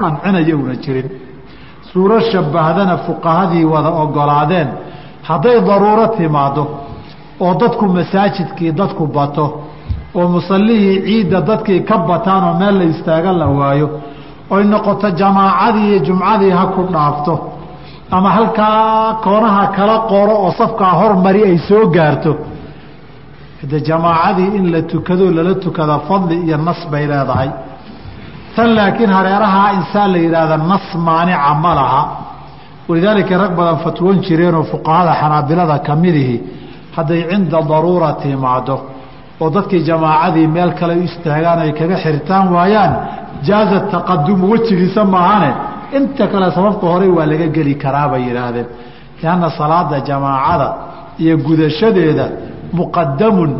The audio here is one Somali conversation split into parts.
qancinaya una jirin. Suuro shabahdana fuqahadii wada ogolaadeen hadday daruuro timaado oo dadku masaajidkii dadku bato oo musallihii ciidda dadkii ka bataan oo meel la istaaga la waayo oy noqoto jamaacadii iyo jumcadii ha ku dhaafto ama halkaa koonaha kala qoro oo safkaa hormari ay soo gaarto de jamaacadii in la tukado lala tukada fadli iyo nas bay leedahay tan laakiin hareerahaa insaan la yidhaahda nas maanica ma laha. Walidaalika rag badan fatwoon jireenoo fuqahada xanaabilada ka midihi hadday cinda daruura timaado oo dadkii jamaacadii meel kale u istaagaan ay kaga xirtaan waayaan jaaza taqadumu wejigiisa maahane. Inta kale sababka horey waa laga geli karaa bay yidhaahdeen. Lianna salaada jamaacada iyo gudashadeeda muqadamun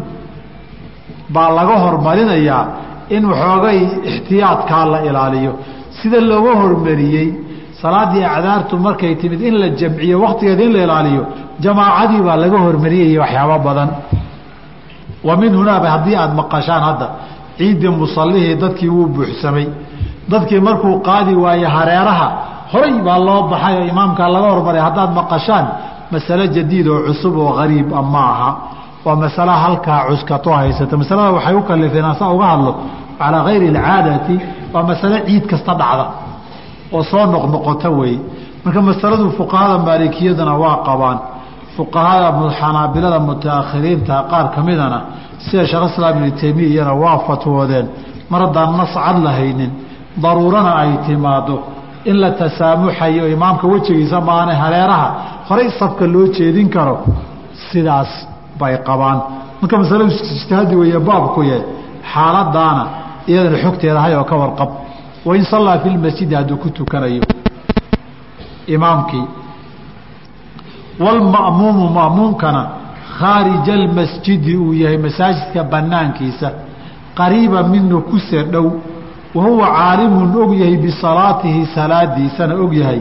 baa laga hormarinayaa in waxoogay ixtiyaadkaa la ilaaliyo. Sida looga hormariyey salaadii acdaartu markay timid in la jamciyo waktigeeda in la ilaaliyo jamaacadii baa laga hormariyay waxyaabo badan. Wa min hunaaba haddii aada maqashaan hadda ciiddii musallihii dadkii wuu buuxsamay. Dadkii markuu qaadi waaye hareeraha horay baa loo baxay oo imaamkaa laga hormaray haddaad maqashaan masale jadiid oo cusub oo gariib a ma aha waa masala halkaa cuskato haysata. Masalada waxay u kalifeen asa uga hadlo calaa gayri alcaadati waa masale ciid kasta dhacda oo soo noqnoqota weeye marka masaladu fuqahada maalikiyadana waa qabaan. Fuqahada xanaabilada mutaakhiriinta qaar ka midana sida sheekh islaam ibnu taymiya iyana waa fatwoodeen. Mar haddaan nas cad lahaynin daruurana ay timaado in la tasaamuxayo imaamka wejigiisa maane hareeraha horay safka loo jeedin karo sidaas bay qabaan. Marka masaladu ijtihaadi weeye baabku yahay xaaladaana iyadana xogteeda hay oo ka warqab. Wain sallaa fi lmasjidi hadduu ku tukanayo imaamkii. Walma'muumu ma'muumkana khaarija almasjidi uu yahay masaajidka banaankiisa qariiba minhu kuse dhow wa huwa caalimun og yahay bisalaatihi salaadiisana og yahay.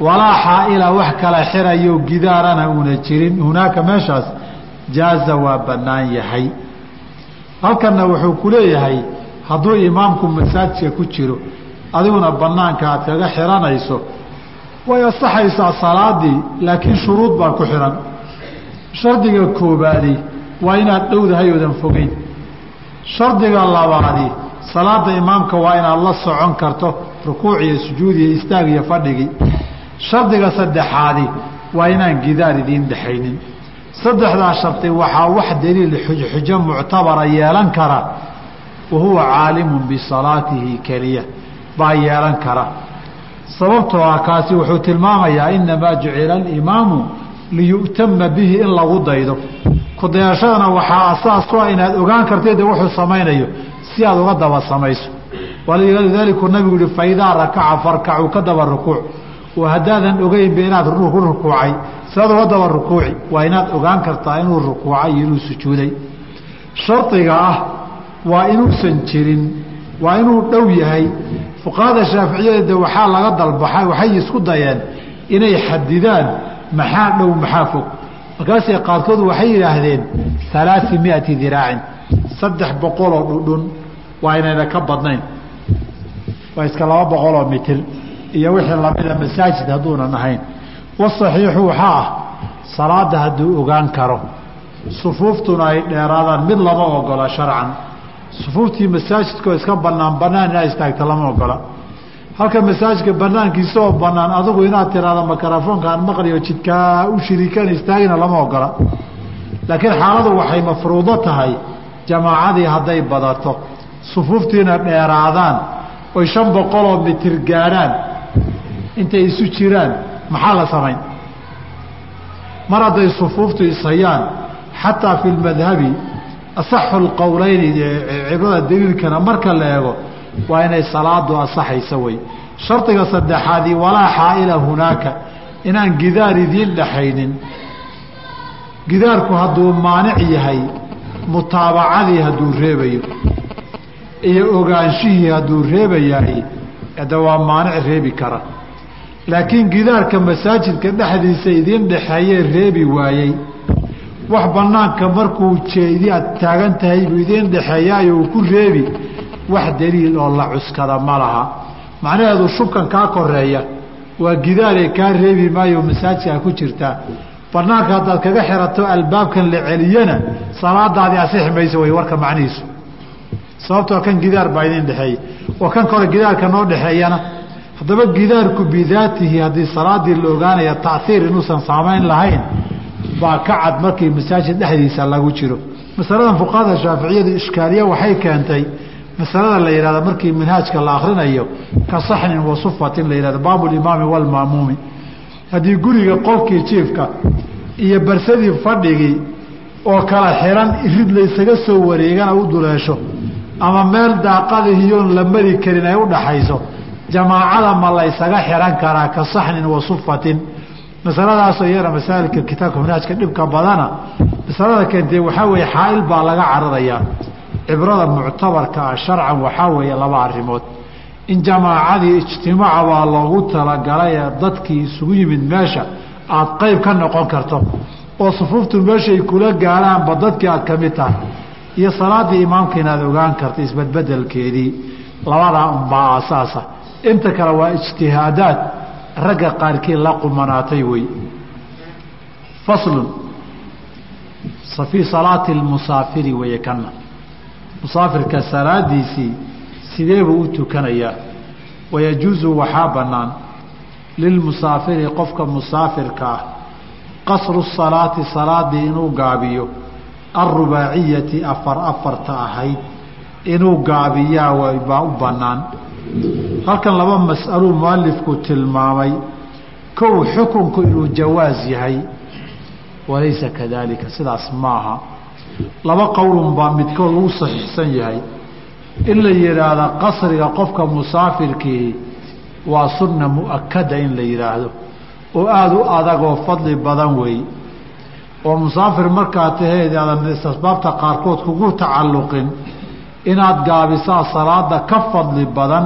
Walaa xaa'ila wax kala xirayo gidaarana una jirin. Hunaaka meeshaas jaaza waa bannaan yahay. Halkanna wuxuu ku leeyahay hadduu imaamku masaajidka ku jiro adiguna banaanka aad kaga xiranayso way asaxaysaa salaadii laakiin shuruud baa ku xihan shardiga koobaadi waa inaad dhowdahay oodan fogeyn. Shardiga labaadi salaada imaamka waa inaad la socon karto rukuuc iyo sujuud iyo istaag iyo fadhigii shardiga saddexaadi waa inaan gidaar idiin dhexaynin saddexdaa shardi waxaa wax daliil xujo muctabara yeelan kara wa huwa caalimun bisalaatihi keliya baa yeelan kara sababtoo ah kaasi wuxuu tilmaamayaa inamaa jucila alimaamu liyu'tama bihi in lagu daydo kudayashadana waxaa asaas ah inaad ogaan kartid wuxuu samaynayo si aad uga daba samayso walidaalika nabigu yihi faidaa rakaca farkacuu ka daba rukuuc haddaadan ogeynba inaad ku rukuucay siaad uga daba rukuuci waa inaad ogaan kartaa inuu rukuucay iyo inuu sujuuday. Shardiga ah waa inuusan jirin waa inuu dhow yahay. Fuqahada shaaficiyada waxaa laga dalbaxay waxay isku dayeen inay xadidaan maxaa dhow maxaa fog. Markaasay qaarkood waxay yidhaahdeen alaai miati diraacin saddex boqoloo dhudhun waa inayna ka badnayn. Waa iska laba boqoloo mitir iyo wixii lamida masaajid hadduunan ahayn wasaxiixu waxaa ah salaada hadduu ogaan karo sufuuftuna ay dheeraadaan mid lama ogola sharcan. Sufuuftii masaajidkaoo iska banaan banaan inaa istaagta lama ogola. Halka masaajidka banaankiisa oo banaan adigu inaad tiraahdo makarafoonkaan maqliyo jidkaa u shiriikan istaagina lama ogola. Laakiin xaaladu waxay mafruudo tahay jamaacadii hadday badato sufuuftiina dheeraadaan oy shan boqoloo mitir gaadhaan intay isu jiraan maxaa la samayn? Mar hadday sufuuftu ishayaan xataa fi lmadhabi asaxu lqowleyni cibrada daliilkana marka la eego waa inay salaadu asaxaysa wey shardiga saddexaadii walaa xaa'ila hunaaka inaan gidaar idiin dhaxaynin gidaarku hadduu maanic yahay mutaabacadii hadduu reebayo iyo ogaanshihii hadduu reebayahay de waa maanic reebi kara laakiin gidaarka masaajidka dhexdiisa idiin dhexeeyee reebi waayey. Wax banaanka markuu jeedi aad taagan tahay buu idiin dhexeeyaayo uu ku reebi. Wax daliil oo la cuskada ma laha. Macnaheedu shubkan kaa koreeya waa gidaaree kaa reebi maayo masaajidkaa ku jirtaa banaanka haddaad kaga xirato albaabkan la celiyana salaadaadii asixi mayso way warka macnihiisu. Sababtoo kan gidaar baa idin dhexeeya oo kan kore gidaarka noo dhexeeyana haddaba gidaarku bidaatihi haddii salaadii la ogaanaya taiir inuusan saamayn lahayn baa ka cad markii masaajid dhexdiisa lagu jiro. Masaladan fuqahada shaaficiyadu ishkaaliye waxay keentay masalada la yihahda markii minhaajka la akrinayo ka saxnin wa sufatin la yihahdo baabulimaami walmaamuumi haddii guriga qolkii jiifka iyo barsadii fadhigii oo kala xiran irid laysaga soo wareegana u duleesho ama meel daaqadihiyoon la mari karin ay u dhaxayso jamaacada ma laysaga xiran karaa ka saxnin wa sufatin masaladaasoo iyana masaailka kitaabka minhaajka dhibka badana masalada keentee waxaa weeye xaail baa laga cararayaa cibrada muctabarka ah sharcan waxaa weeye laba arrimood. In jamaacadii ijtimaaca baa loogu talagalay ee dadkii isugu yimid meesha aad qayb ka noqon karto. Oo sufuuftu meeshay kula gaaraanba dadkii aad ka mid tahay. Iyo salaaddii imaamka inaad ogaan karta isbedbedelkeedii labadaa unbaa aasaasa inta kale waa ijtihaadaad. Ragga qaarkii la qumanaatay wey faslun. Fii salaati lmusaafiri weeye kana musaafirka salaadiisii sidee buu u tukanayaa wayajuusu waxaa bannaan. Lilmusaafiri qofka musaafirka ah qasru salaati salaadii inuu gaabiyo. Alrubaaciyati afar afarta ahayd. Inuu gaabiyaa baa u bannaan halkan laba mas'aluu mualifku tilmaamay. Kow xukunku inuu jawaas yahay walaysa kadaalika sidaas maaha. Laba qowlun baa midkood uu saxiixsan yahay. In la yidhaahda qasriga qofka musaafirkii waa sunna mu'akada in la yidhaahdo oo aada u adagoo fadli badan weey oo musaafir markaa taheed aadan asbaabta qaarkood kugu tacalluqin inaad gaabisaa salaada ka fadli badan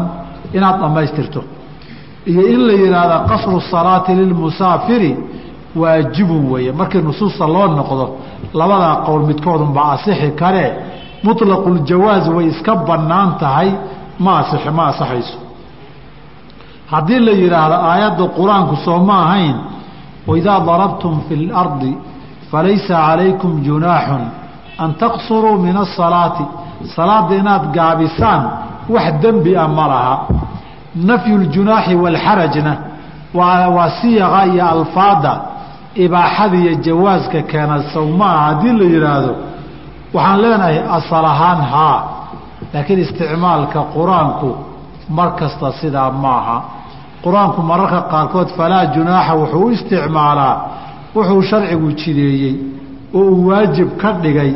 inaad dhammaystirto. Iyo in la yidhaahda qasru salaati lilmusaafiri waajibun weeye. Markii nusuusta loo noqdo labadaa qowl midkoodunbaa asixi karee muطlaquljawaaz way iska bannaan tahay ma asix ma asaxayso. Haddii la yidhaahdo aayadda qur'aanku soo ma ahayn waidaa darabtum fi اlardi falaysa calaykum junaaxun an taqsuruu min asalaati salaada inaad gaabisaan wax dembi a ma laha. Nafyu ljunaaxi waalxarajna waa siyaqa iyo alfaada ibaaxada iyo jawaaska keena sow haddii la yidhaahdo waxaan leenahay asal ahaan haa laakiin isticmaalka qur'aanku mar kasta sidaa maaha qur'aanku mararka qaarkood falaa junaaxa wuxuu u isticmaalaa wuxuu sharcigu jideeyey oo uu waajib ka dhigay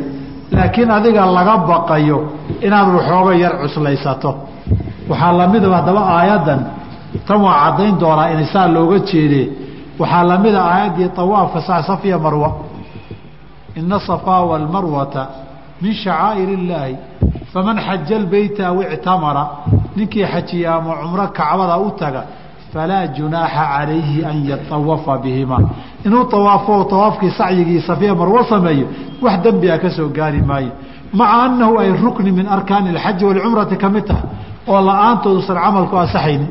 laakiin adiga laga baqayo inaad waxooga yar cuslaysato. Waxaa lamida haddaba aayaddan tan waa caddayn doonaa in saa looga jeedee waxaa lamida aayaddii awaafka safiya marwa. Ina asafaa walmarwata min shacaa'ir illaahi faman xaja lbeyta aw ictamara. Ninkii xajiya cumro kacbada u taga falaa junaaxa calayhi an yatawafa bihima inuu awaafo awaafkii sacyigii safiya marwo sameeyo wax dembi a ka soo gaari maayo maca annahu ay rukni min arkaani alxaji walcumrati ka mid tahay oo la'aantoodusan camalku asaxayni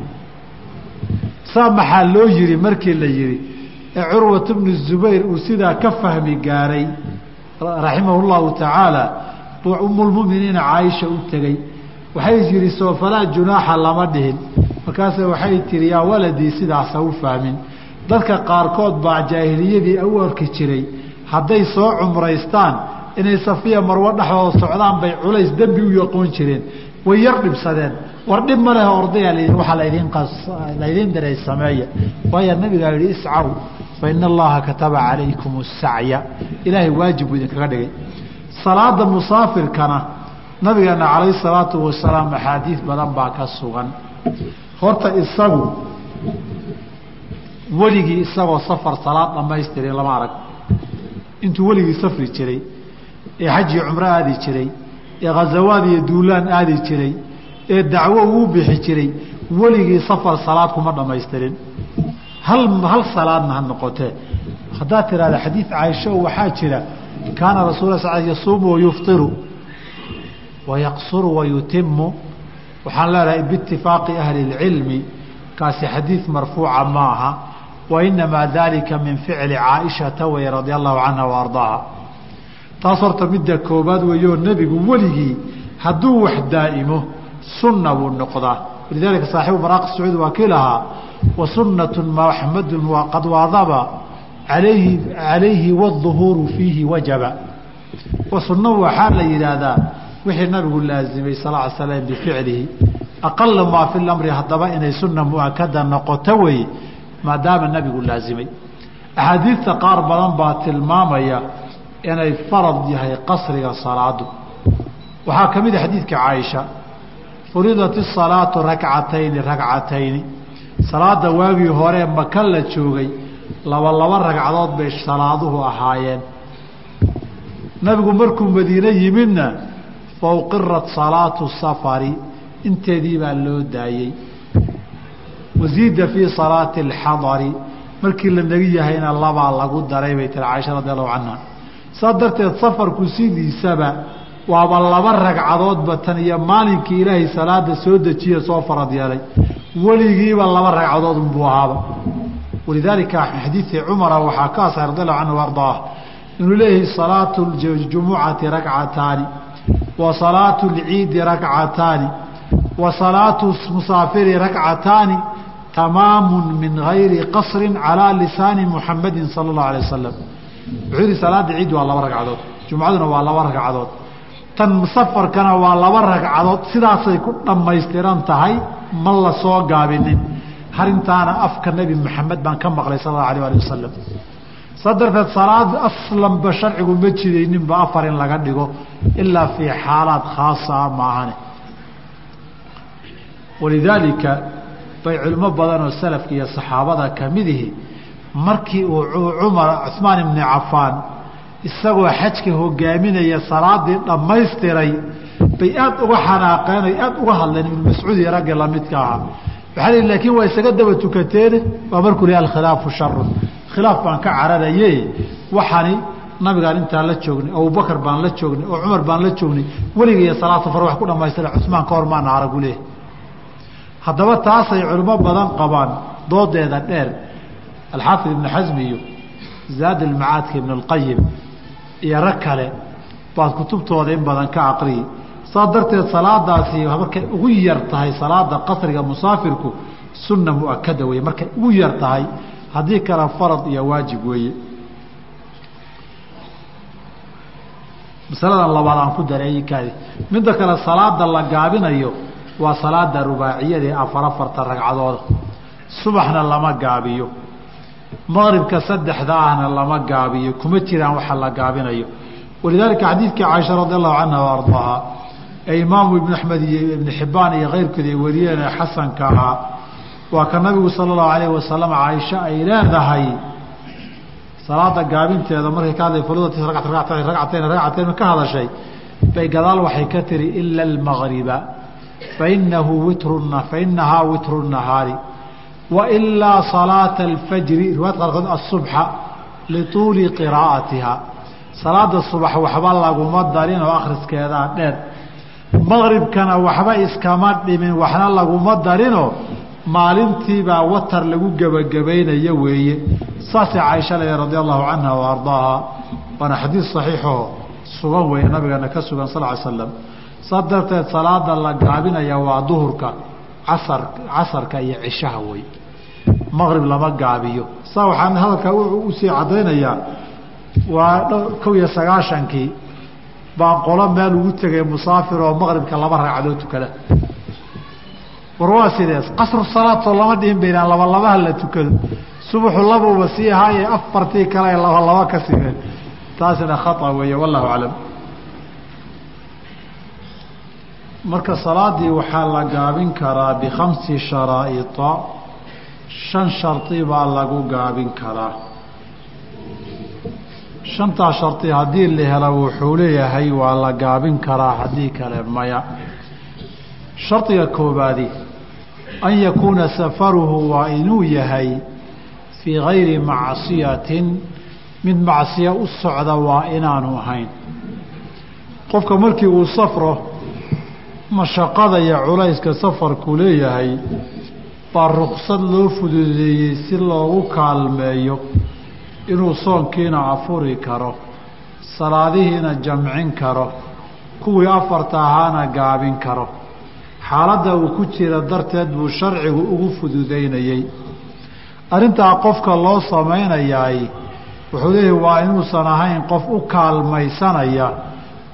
saa maxaa loo yihi markii la yihi ee curwat bnu zubayr uu sidaa ka fahmi gaaray raximahu llahu tacaala buu umulmuminiina caaisha u tegey waxay yihi soo falaa junaaxa lama dhihin markaase waxay tihi yaa waladii sidaasa u fahmin dadka qaarkood baa jaahiliyadii u jiray hadday soo cumraystaan inay safiya marwo dhexdooda socdaan bay culays dembi u yaqoon jireen. Way yar dhibsadeen. War dhib ma leh ordaya waaa ladin diray sameeya. Waayo nabigaa yihi iscaw fa ina allaha kataba calaykum asacya ilaahay waajib buu idinkaga dhigay. Salaada musaafirkana nabigeena calayh salaatu wasalaam axaadiis badan baa ka sugan horta isagu weligii isagoo safar salaad dhamaystiray lama arag. Intuu weligii safri jiray ee xajii cumro aadi jiray ee khazawaad iyo duulaan aadi jiray ee dacwo uu bixi jiray weligii safar salaad kuma dhamaystirin hal hal salaadna ha noqotee haddaad tihahda xadiid caaisho waxaa jira kaana rasul s yasuumu wayuftiru wayaqsuru wayutimu waxaan leenahay biitifaaqi ahli اlcilmi kaasi xadiid marfuuca ma aha wa inamaa dalika min ficli caaishata wey radia allahu canha wa ardaaha. Taas horta midda koobaad weeyoo nebigu weligii hadduu wax daa'imo sunna buu noqdaa. Walidaalika saaxibu maraaqi sacuud waa kii lahaa wa sunnatu maxmadun qad waadaba alayhi calayhi waduhuuru fiihi wajaba. Wa sunna waxaa la yidhaahdaa wixii nabigu laazimay sal l slam bificlihi aqala maa fi lamri haddaba inay sunna muakada noqoto wey maadaama nabigu laazimay. Axaadiidta qaar badan baa tilmaamaya inay farad yahay qasriga salaadu. Waxaa ka mid a xadiidka caaisha furidat isalaatu rakcatayni rakcatayni. Salaada waagii hore maka la joogay laba laba ragcadood bay salaaduhu ahaayeen. Nabigu markuu madiine yimidna fauqirat salaatu safari inteedii baa loo daayey wasiida fii salaati alxadari markii la negi yahayna labaa lagu daray bay tiri caaisha radi allahu canha saa darteed safarku sidiisaba waaba laba ragcadoodba tan iyo maalinkii ilaahay salaada soo dejiye soo farad yeelay. Weligiiba laba ragcadood unbuu ahaaba. Walidaalika xadiidii cumara waxaa ka asaxay radi allahu canhu ardaah inuu leeyahay salaatu jumucati rakcataani wa salaatu lciidi rakcataani wa salaatu musaafiri rakcataani tamaamu min gayri qasri calaa lisaani muxamadi sala allahu alay wasalam wuxuu yihi salaada ciid waa laba ragcadood jumcaduna waa laba ragcadood. Tan safarkana waa laba ragcadood sidaasay ku dhammaystiran tahay ma la soo gaabinin. Harintaana afka nebi maxamed baan ka maqlay sal allau alah ali wasalam saa darteed salaad aslanba sharcigu ma jidayninba afar in laga dhigo ilaa fii xaalaad khaasaa maahane. Walidaalika bay culimo badan oo salafka iyo saxaabada kamidihi markii uu cumar cuثmaan ibni cafaan isagoo xajka hogaaminaya salaadii dhammaystiray bay aad uga xanaaqeen ay aad uga hadleen ibnu mascuud iyo raggii lamidka ahaa. Waxaa lii laakiin waa isaga daba tukateene waa markuu li alkhilaafu sharun khilaaf baan ka cararaye waxani nabigaan intaan la joognay abubakar baan la joognay oo cumar baan la joognay weligaiyo salaad safar wax ku dhamaystira cusmaan ka hor maana aragu leh. Haddaba taasay culimo badan qabaan doodeeda dheer. Alxaafid ibnu xasmi iyo zaad ilmacaadka ibn اlqayim iyo rag kale baad kutubtooda in badan ka aqriyi saa darteed salaadaasi markay ugu yar tahay salaada qasriga musaafirku sunna muakada weeye markay ugu yar tahay haddii kale farad iyo waajib weeye. Masaladan labaad aan ku dareeyikaadi midda kale salaada la gaabinayo waa salaada rubaaciyadee afar afarta ragcadooda subaxna lama gaabiyo. Maqribka saddexda ahna lama gaabiyo. Kuma jiraan waxa la gaabinayo. Walidaalika xadiidkii caaisha radi allahu canha wa ee imaamu ibnu axmed iyo ibnu xibbaan iyo keyrkood ay wariyeen ee xasanka ahaa waa ka nabigu sala allahu alayhi wasalam caaisha ay leedahay salaada gaabinteeda markay ka hadlay fardati ragcatayn ragcatayn ka hadashay. Bay gadaal waxay ka tiri ila almagriba fainahu witru fainahaa witru nahaari wailaa salaata alfajri. Riwaayad qaarkood asubxa lituuli qiraa'atiha. Salaada subax waxba laguma darin oo akhriskeedaa dheer. Maqribkana waxba iskama dhimin waxna laguma darinoo maalintiibaa watar lagu gebagabaynayo weeye. Saasay caaisha leeya radi allahu canha wa ardaaha waana xadiid saxiixoo sugan weeye nabigeena ka sugan sal ly slam saa darteed salaada la gaabinaya waa duhurka casar casarka iyo cishaha wey maqrib lama gaabiyo. Saa waxaan hadalkaa u sii caddaynayaa waa kow iyo sagaashankii baan qolo meel ugu tegay musaafir oo maqribka laba ragcadood tukada war waa sidees qasru salaatoo lama dhihin baynaan laba labaha la tukado. Subaxu labuba sii ahaaye afartii kale ay laba laba ka simeen taasina khata weeye wallahu aclam. Marka salaadii waxaa la gaabin karaa bikhamsi sharaa'ita shan shardi baa lagu gaabin karaa. Shantaa shardi haddii la helo wuxuu leeyahay waa la gaabin karaa haddii kale maya. Shardiga koobaadi an yakuuna safaruhu waa inuu yahay fii gayri macsiyatin mid macsiya u socda waa inaanu ahayn qofka markii uu safro mashaqada iyo culayska safarku leeyahay baa ruksad loo fududeeyey si loogu kaalmeeyo inuu soonkiina afuri karo salaadihiina jamcin karo kuwii afarta ahaana gaabin karo xaaladda uu ku jira darteed buu sharcigu ugu fududaynayey arrintaa qofka loo samaynayaay wuxuu leeyahy waa inuusan ahayn qof u kaalmaysanaya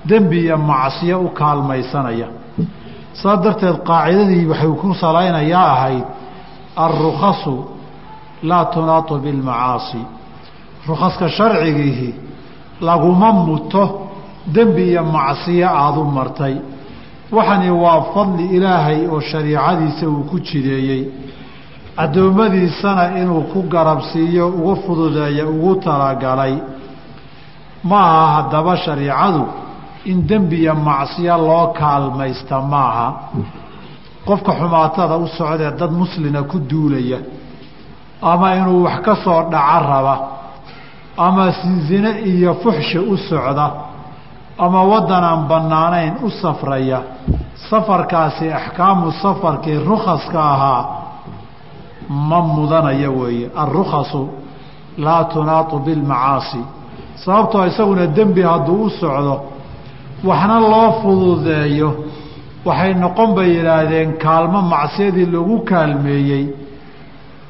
dembi iyo macsiyo u kaalmaysanaya. Saas darteed qaacidadii waxay ku salaynayaa ahayd alrukhasu laa tunaatu bilmacaasi. Rukhaska sharcigiihi laguma muto dembi iyo macsiyo aada u martay waxani waa fadli ilaahay oo shariicadiisa uu ku jideeyey. Addoommadiisana inuu ku garabsiiyo ugu fududeeyo ugu talagalay. Ma aha haddaba shariicadu in dembi iyo macsiyo loo kaalmaysta maaha. Qofka xumaatada u socdee dad muslina ku duulaya. Ama inuu wax ka soo dhaco raba. Ama sinzine iyo fuxshi u socda ama waddan aan bannaanayn u safraya. Safarkaasi axkaamu safarkii rukhaska ahaa ma mudanaya weeye. Alrukhasu laa tunaatu bilmacaasi. Sababtoo isaguna dembi hadduu u socdo waxna loo fududeeyo. Waxay noqon bay yidhaahdeen kaalmo macsiyadii lagu kaalmeeyey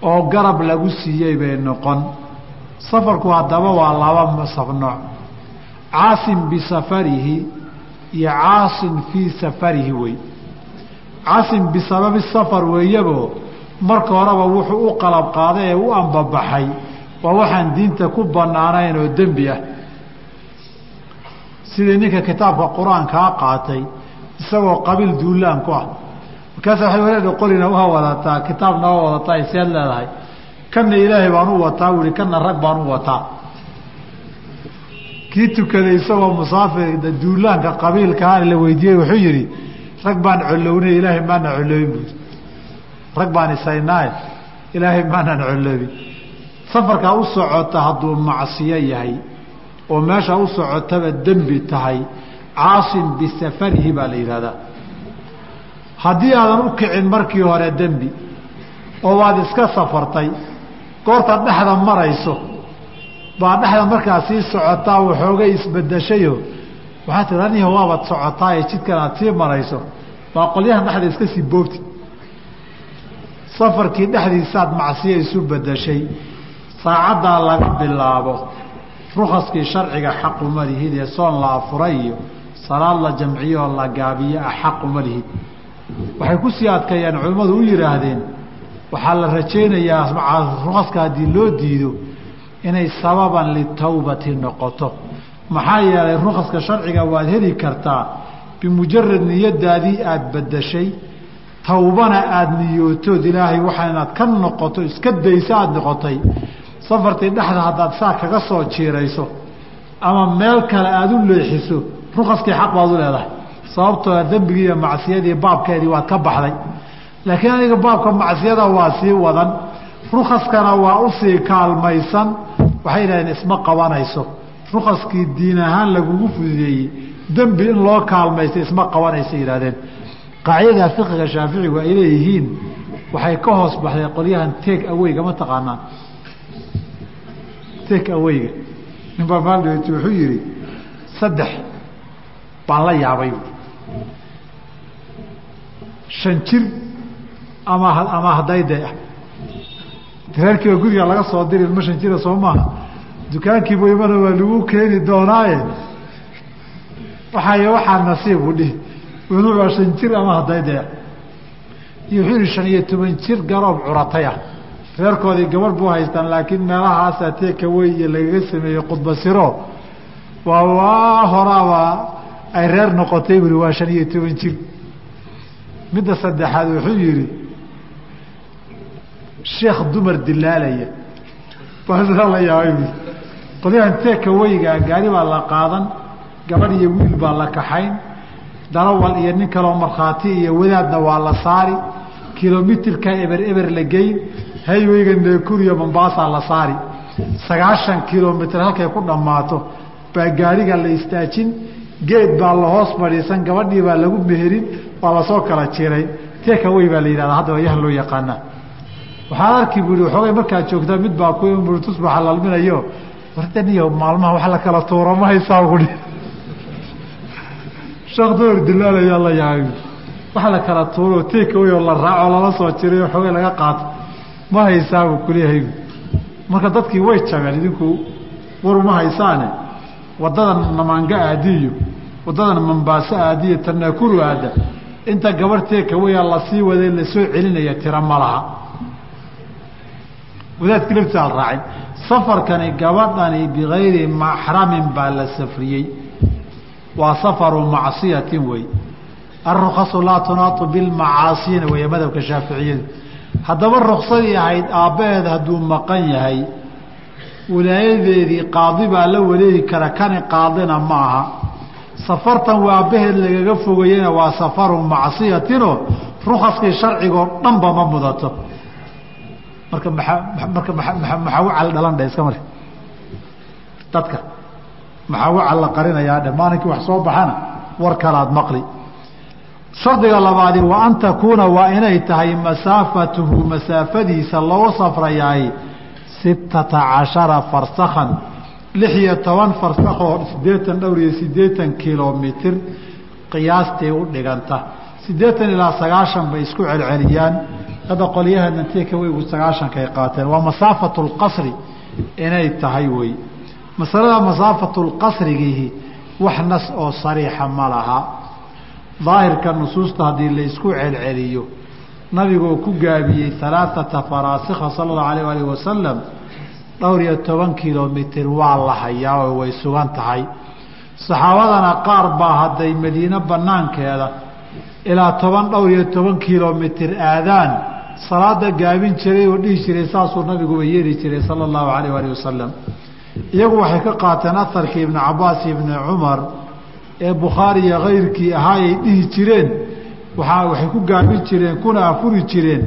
oo garab lagu siiyey bay noqon. Safarku haddaba waa laba nooc caasin bisafarihi iyo caasin fii safarihi wey. Caasin bisababi safar weeyabo marka horeba wuxuu u qalab qaaday ee u ambabaxay waa waxaan diinta ku bannaanayn oo dembi ah. Sidii ninka kitaabka qur'aankaa qaatay isagoo qabiil duulaan ku ah. Markaasa waay waleeda qorina uha wadataa kitaabna waa wadataa seed leedahay. Kana ilaahay baan u wataa u ihi kana rag baan u wataa kii tukaday isagoo musaafir duulaanka qabiilkaa la weydiiyey wuxuu yihi rag baan collownay ilaahay maana colloobin buui rag baan isaynaaye ilaahay maanaan colloobin safarkaa u socota hadduu macsiyo yahay oo meesha u socotaba dembi tahay caasin bisafarihi baa la yidhahdaa haddii aadan u kicin markii hore dembi oo waad iska safartay goortaad dhexda marayso baa dhexda markaa sii socotaa waxoogay isbedeshayo waxaa tii aniha waabaad socotaa ee jidkan aad sii marayso. Baa qolyahan dhexda iska sii boobti. Safarkii dhexdiisaad macsiyo isu bedeshay saacaddaa laga bilaabo. Rukaskii sharciga xaquma lihid ee soon la afuray iyo salaad la jamciyo oo la gaabiyo ah xaquma lihid. Waxay ku sii adkeeyeen culimmadu u yidhaahdeen waxaa la rajaynayaa rukaska haddii loo diido inay sababan litawbati noqoto. Maxaa yeelay rukaska sharciga waad heli kartaa bimujarad niyadaadii aada bedeshay tawbana aada niyootood ilaahay waxaa inaad ka noqoto iska dayso aada noqotay. Safartii dhexda haddaad saa kaga soo jiirayso ama meel kale aada u leexiso rukaskii xaq baad u leedahay. Sababtoo dembigii iyo macsiyadii baabkeedii waad ka baxday. Laakiin aniga baabka macsiyada waa sii wadan. Rukaskana waa u sii kaalmaysan waxay yidhahdeen isma qabanayso. Rukaskii diin ahaan lagugu fududeeyey dembi in loo kaalmaysta isma qabanaysa yidhahdeen qaacidadaa fiqiga shaaficigu ay leeyihiin waxay ka hoos baxday qolyahan teeg aweyga ma taqaanaan. Teeg aweyga. Ninbaa maaldhaweyt wuxuu yihi saddex baan la yaabay. Shan jir ama ama hadayde ah reerkiiba guriga laga soo diri ilma shan jira soo maaha. Dukaankiiba imana waa lagu keeni doonaaye. Waxay waxaa nasiibu dhihi. Weli waa shan jir ama hadayde ah iyo wuxuu yihi shan iyo toban jir garoob curatay ah reerkoodii gabadh buu haystaan laakiin meelahaasaa teeka wey iyo lagaga sameeyey khudbasiro waa waa horaaba ay reer noqotay buri waa shan iyo toban jir. Midda saddexaad wuxuu yihi sheekh dumar dilaalaya. La qolyahan teeka weygaa gaari baa la qaadan gabadh iyo wiil baa la kaxayn darawal iyo nin kaloo markhaati iyo wadaadna waa la saari kilomitirka eber eber la geyn hayweyga neekuriyo mombaasaa la saari. Sagaashan kilomitr halkay ku dhammaato baa gaariga la istaajin geed baa la hoos fadhiisan gabadhii baa lagu meherin waa la soo kala jiray. Tekawey baa la yidhahda hadda wayahan loo yaqaanaa waxaad arki bu i waxoogay markaad joogtaa mid baa ku tusbaxa lalminayo. Wardaniyo maalmaha wax la kala tuuro ma haysaa ui shakdoor dilaalayaa la yahay wax la kala tuuro tekawey oo la raaco lala soo jiray oo xoogay laga qaato. Ma haysaabu kuleeyahay marka dadkii way jabeen idinku war uma haysaane. Wadadan namaanga aadiyo wadadan mambaaso aadiyo tanakuru aada. Inta gabarh teekawaya la sii waday la soo celinaya tira ma laha wadaadki laftiisa al raacin safarkani gabadhani bigayri maxramin baa la safriyey. Waa safaru macsiyatin wey. Arukasu laa tunaatu bilmacaasina weeye madhabka shaaficiyadu. Haddaba ruksadii ahayd aabbaheed hadduu maqan yahay walaayadeedii qaadi baa la wareegi kara kani qaadina ma aha. Safartan waa aabbaheed lagaga fogayena waa safaru macsiyatinoo rukaskii sharcigoo dhanba ma mudato marka marka maxaa wacal dhalan dhe iska mar dadka maxaa wacal la qarinayaa dhe maalinkii wax soo baxana war kalaad maqli. Shardiga labaadi wa an takuuna waa inay tahay masaafatuhu masaafadiisa loo safrayaay sittata cashara farsakhan lix iyo toban farsakoo siddeetan dhowr iyo siddeetan kilomitir qiyaastay u dhiganta. Siddeetan ilaa sagaashan bay isku celceliyaan hadda qolyahana tekaweygu sagaashankay qaateen. Waa masaafatu lqasri inay tahay wey. Masalada masaafatu lqasrigiihi wax nas oo sariixa ma laha. Daahirka nusuusta haddii la isku celceliyo nabigoo ku gaabiyey alaaata faraasikha sala allahu alayh alih wasalam dhowr iyo toban kilomitir waa la hayaa oo way sugan tahay. Saxaabadana qaar baa hadday madiine banaankeeda ilaa toban dhowr iyo toban kilomitir aadaan salaada gaabin jiray oo dhihi jiray saasuu nabiguba yeeli jiray sala allahu alayh alih wasalam iyagu waxay ka qaateen aharkii ibni cabaas ibni cumar ee bukhaari iyo kayrkii ahaayay dhihi jireen. Waaa waxay ku gaabin jireen kuna afuri jireen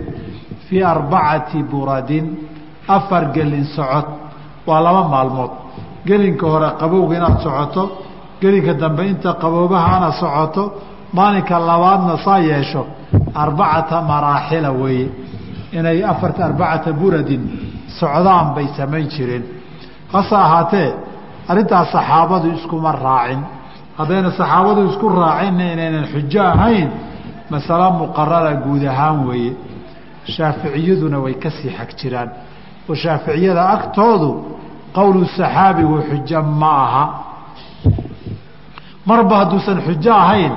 fii arbacati buradin afar gelin socod. Waa laba maalmood. Gelinka hore qabowga inaad socoto gelinka dambe inta qaboobahana socoto maalinka labaadna saa yeesho. Arbacata maraaxila weeye inay afarta arbacata buradin socdaan bay samayn jireen. Hase ahaatee arrintaas saxaabadu iskuma raacin. Haddayna saxaabadu isku raacinna inaynan xujo ahayn masalo muqarara guud ahaan weeye. Shaaficiyaduna way ka sii xag jiraan. Oo shaaficiyada agtoodu qowlu saxaabigu xujo ma aha. Marba hadduusan xujo ahayn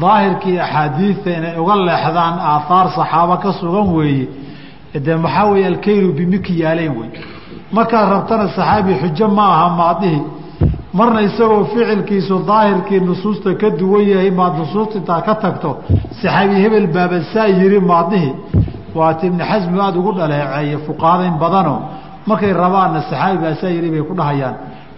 daahirkii axaadiidta inay uga leexdaan aaahaar saxaabo ka sugan weeye dee maxaa weeye alkaylu bimikyaaleyn wey markaad rabtana saxaabi xujo ma aha maadihi marna isagoo ficilkiisu daahirkii nusuusta ka duwan yahay maad nusuusta intaad ka tagto saxaabi hebel baaba saa yiri maadihi waata ibni xasmi aada ugu dhaleeceeye fuqaadayn badano. Markay rabaanna saxaabi baa saa yiri bay ku dhahayaan.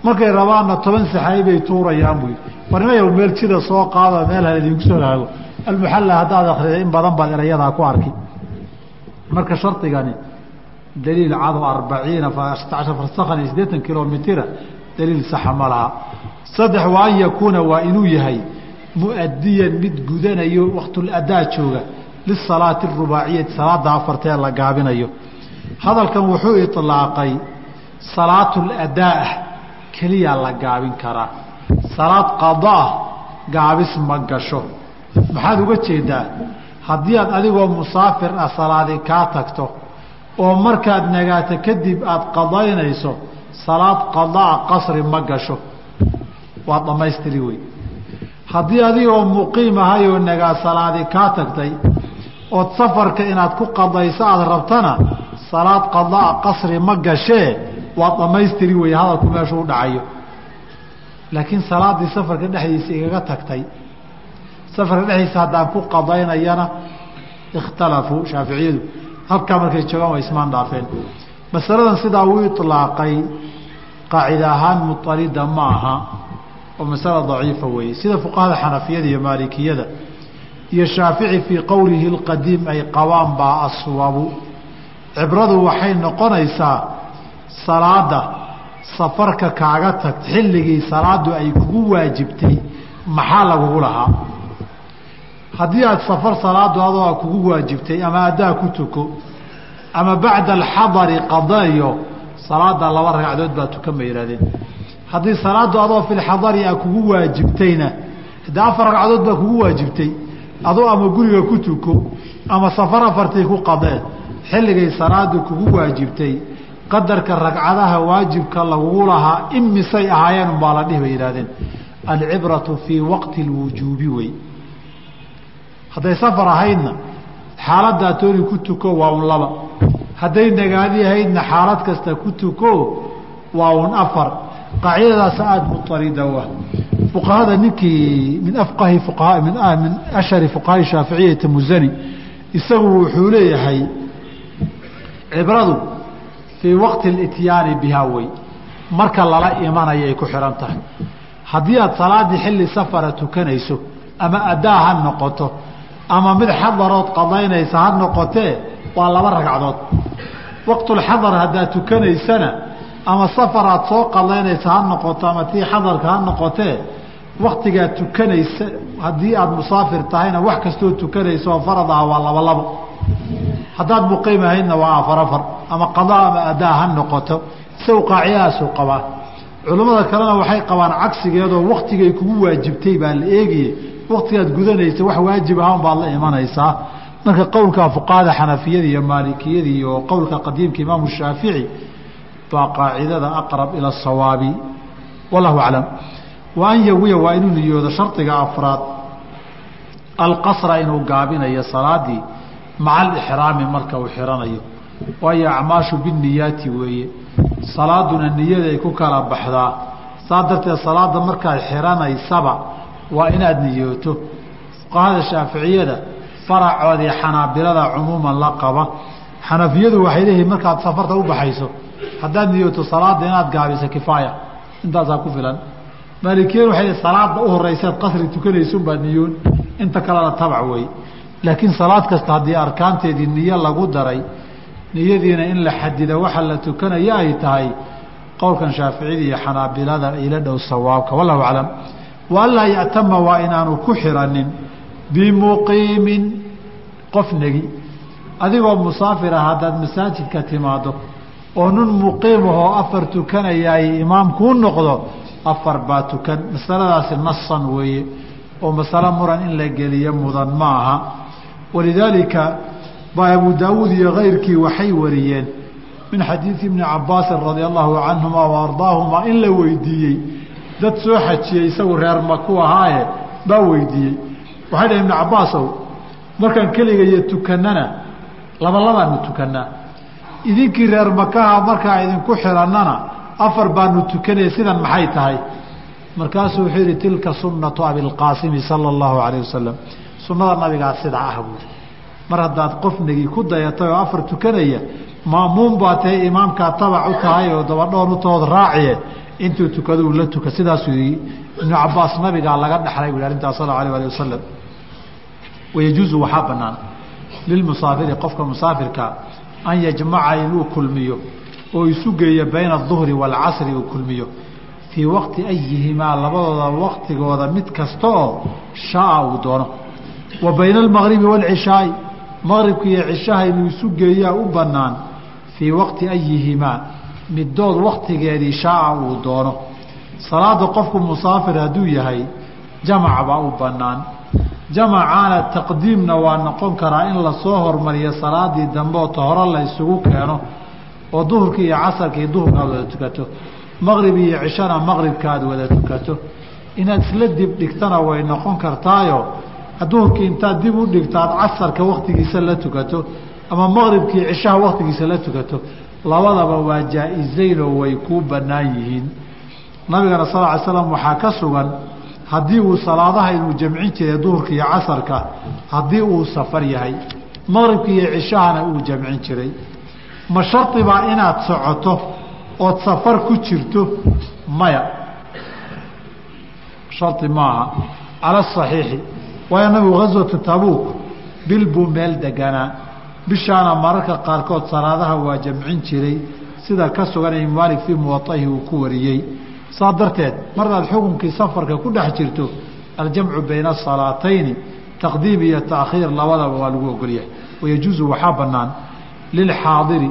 Markay rabaanna toban saxaabi bay tuurayaan buy warnimayow meel jida soo qaado meel hal idinku soo haago almuxalla haddaad akrida in badan baad erayadaa ku arki marka shardigani daliil cado arbaciina ashar farsakhan iyo siddeetan kilomitira daliil saxa ma laha. Saddex wa an yakuuna waa inuu yahay muadiyan mid gudanayo waktuladaa jooga lisalaati arubaaciyati salaada afartee la gaabinayo. Hadalkan wuxuu ilaaqay salaatuladaah keliyaa la gaabin karaa. Salaad qadaa gaabis ma gasho. Maxaad uga jeedaa haddii aad adigoo musaafir ah salaadi kaa tagto oo markaad nagaato kadib aada qadaynayso salaad qadaa qasri ma gasho. Waad dhammaystiri wey haddii adigoo muqiim ahayoo nagaa salaadi kaa tagtay ood safarka inaad ku qadayso aada rabtana salaad qadaa qasri ma gashee waad dhammaystiri wey hadalku meeshu u dhacayo. Laakiin salaaddii safarka dhexdiisa igaga tagtay safarka dhexdiisa haddaan ku qadaynayana ikhtalafuu shaaficiyadu halkaa markay joogaan waa ismaan dhaafeen masaladan sidaa uu ilaaqay qaacida ahaan mualida ma aha oo masala daciifa weeye sida fuqahada xanafiyada iyo maalikiyada iyo shaafici fii qowlihi اqadiim ay qabaan baa aswabu cibradu waxay noqonaysaa salaada safarka kaaga tagta xilligii salaadu ay kugu waajibtay maxaa lagugu lahaa haddii aad safar salaadu adoo kugu waajibtay ama addaa ku tuko ama bacda alxadari qadayo salaada laba ragcadood baa tukan bay yihahdeen haddii salaadu adoo filxadari a kugu waajibtayna de afar ragcadood baa kugu waajibtay adoo ama guriga ku tuko ama safar afartii ku qadee xilligay salaadu kugu waajibtay qadarka ragcadaha waajibka lagugu lahaa imisay ahaayeen umbaa la dhihi bay yidhahdeen alcibratu fii waqti اlwujuubi wey hadday safar ahaydna xaaladaa tooni ku tuko waa un laba. Hadday nagaadi ahaydna xaalad kasta ku tuko waa un afar. Qaacidadaas aada ah fuqahada ninkii min afqahi fuqahaa min min ashhari fuqahaai shaaficiyati musani isagu wuxuu leeyahay cibradu fii waqti lityaani bihaa wey marka lala imanayay ku xihan tahay. Haddii aad salaadii xilli safara tukanayso ama addaa ha noqoto ama mid xadarood qadaynaysa ha noqotee waa laba ragcadood. Waqtulxadar haddaad tukanaysana ama safaraad soo qadaynaysa ha noqoto ama tii xadarka ha noqotee waktigaad tukanaysa haddii aada musaafir tahayna wax kastoo tukanaysa oo farad ah waa laba labo haddaad muqiim ahaydna waa afar ama qadaa ama adaa ha noqoto isagu qaacidadaasuu qabaa culammada kalena waxay qabaan cagsigeedoo waktigay kugu waajibtay baa la eegaye waktigaad gudanaysa wax waajib ahaan baad la imanaysaa. Marka qowlka fuqahada xanafiyada iyo maalikiyada iyo qowlka qadiimka imaamu shaafici baa qaacidada aqrab ila asawaabi wallahu aclam. Wa an yawiya waa inuu niyoodo shardiga afraad. Alqasra inuu gaabinayo salaadii maca alixraami marka uu xiranayo. Waayo acmaashu biniyaati weeye salaaduna niyaday ku kala baxdaa. Saa darteed salaada markaad xiranaysaba waa inaad niyooto. Fuqahada shaaficiyada faracoodii xanaabilada cumuuman la qaba. Xanafiyadu waxay leeyihiin markaad safarta u baxayso haddaad niyooto salaada inaad gaabiso kifaaya. Intaasaa ku filan. Maalikiyadu waxay leeyiin salaada u horeysaad qasri tukanaysunbaad niyoon. Inta kalena tabac wey. Laakiin salaad kasta haddii arkaanteedii niyo lagu daray niyadiina in la xadida waxa la tukanaya ay tahay qowlkan shaaficida iyo xanaabilada ila dhow sawaabka wallahu aclam. Wa anlaa ya'tama waa inaanu ku xiranin bimuqiimin qof negi. Adigoo musaafir ah haddaad masaajidka timaado oo nin muqiim ahoo afar tukanaya ay imaamkuu noqdo afar baa tukan. Masaladaasi nasan weeye oo masalo muran in la geliyo mudan ma aha walidaalika baa abu daawuud iyo kayrkii waxay wariyeen. Min xadiidi ibni cabaasin radia allahu canhuma wa in la weydiiyey. Dad soo xajiyey isagu reer maku ahaaye baa weydiiyey. Waxay dhahen ibnu cabaasow markaan keligaiyo tukannana labalabaanu tukannaa idinkii reer makaha markaa idinku xidhannana afar baanu tukanaya sidan maxay tahay? Markaasuu wuxuu yihi tilka sunnatu abilqaasimi sala allahu alayh wasalam sunnada nabigaa sidaa ah buuri mar haddaad qofnagii ku dayatay oo afar tukanaya maamuun baa tahay imaamkaa tabac u tahay oo dabadhoon u tahood raaciye. Intuu tukaduu la tuka sidaasuu yii ibnu cabaas nabigaa laga dhexlay bu arrintaas sal alah alih wasalam wayajuuzu waxaa banaan lilmusaafiri qofka musaafirka an yajmaca inuu kulmiyo oo isu geeyo bayna aduhri waalcasri uu kulmiyo. Fii waqti ayihimaa labadooda waqtigooda mid kasta oo shaaa uu doono. Wa bayna almagribi waalcishaai maqribka iyo cishaha inuu isu geeyaa u banaan fii waqti ayihimaa midood waktigeedii shaaa uu doono. Salaada qofku musaafir hadduu yahay jamac baa u banaan jamacaana taqdiimna waa noqon karaa in la soo hormariyo salaadii dambe oo tahoro la isugu keeno oo duhurkii iyo casarkii duhurka aad wada tukato. Maqrib iyo cishana maqribka aad wada tukato. Inaad isla dib dhigtana way noqon kartaayo duhurkii intaad dib u dhigtaad casarka waktigiisa la tukato ama maqribkii cishaha waktigiisa la tukato labadaba waa jaa-izaynoo way kuu bannaan yihiin. Nabigana sal ly slam waxaa ka sugan haddii uu salaadaha inuu jamcin jiray duhurka iyo casarka haddii uu safar yahay maqribka iyo cishahana uu jamcin jiray. Ma sharibaa inaad socoto ood safar ku jirto? Maya. Shari maaha. Cala asaxiixi waayo nabigu gaswatu tabuuk bil buu meel deganaa bishaana mararka qaarkood salaadaha waa jamcin jiray. Sida ka sugan imaam maalik fii muwaaihi uu ku wariyey. Saa darteed mardaad xukunkii safarka ku dhex jirto aljamcu bayna asalaatayni taqdiim iyo taakhiir labadaba waa lagu ogolyahay. Wayajuusu waxaa bannaan lilxaadiri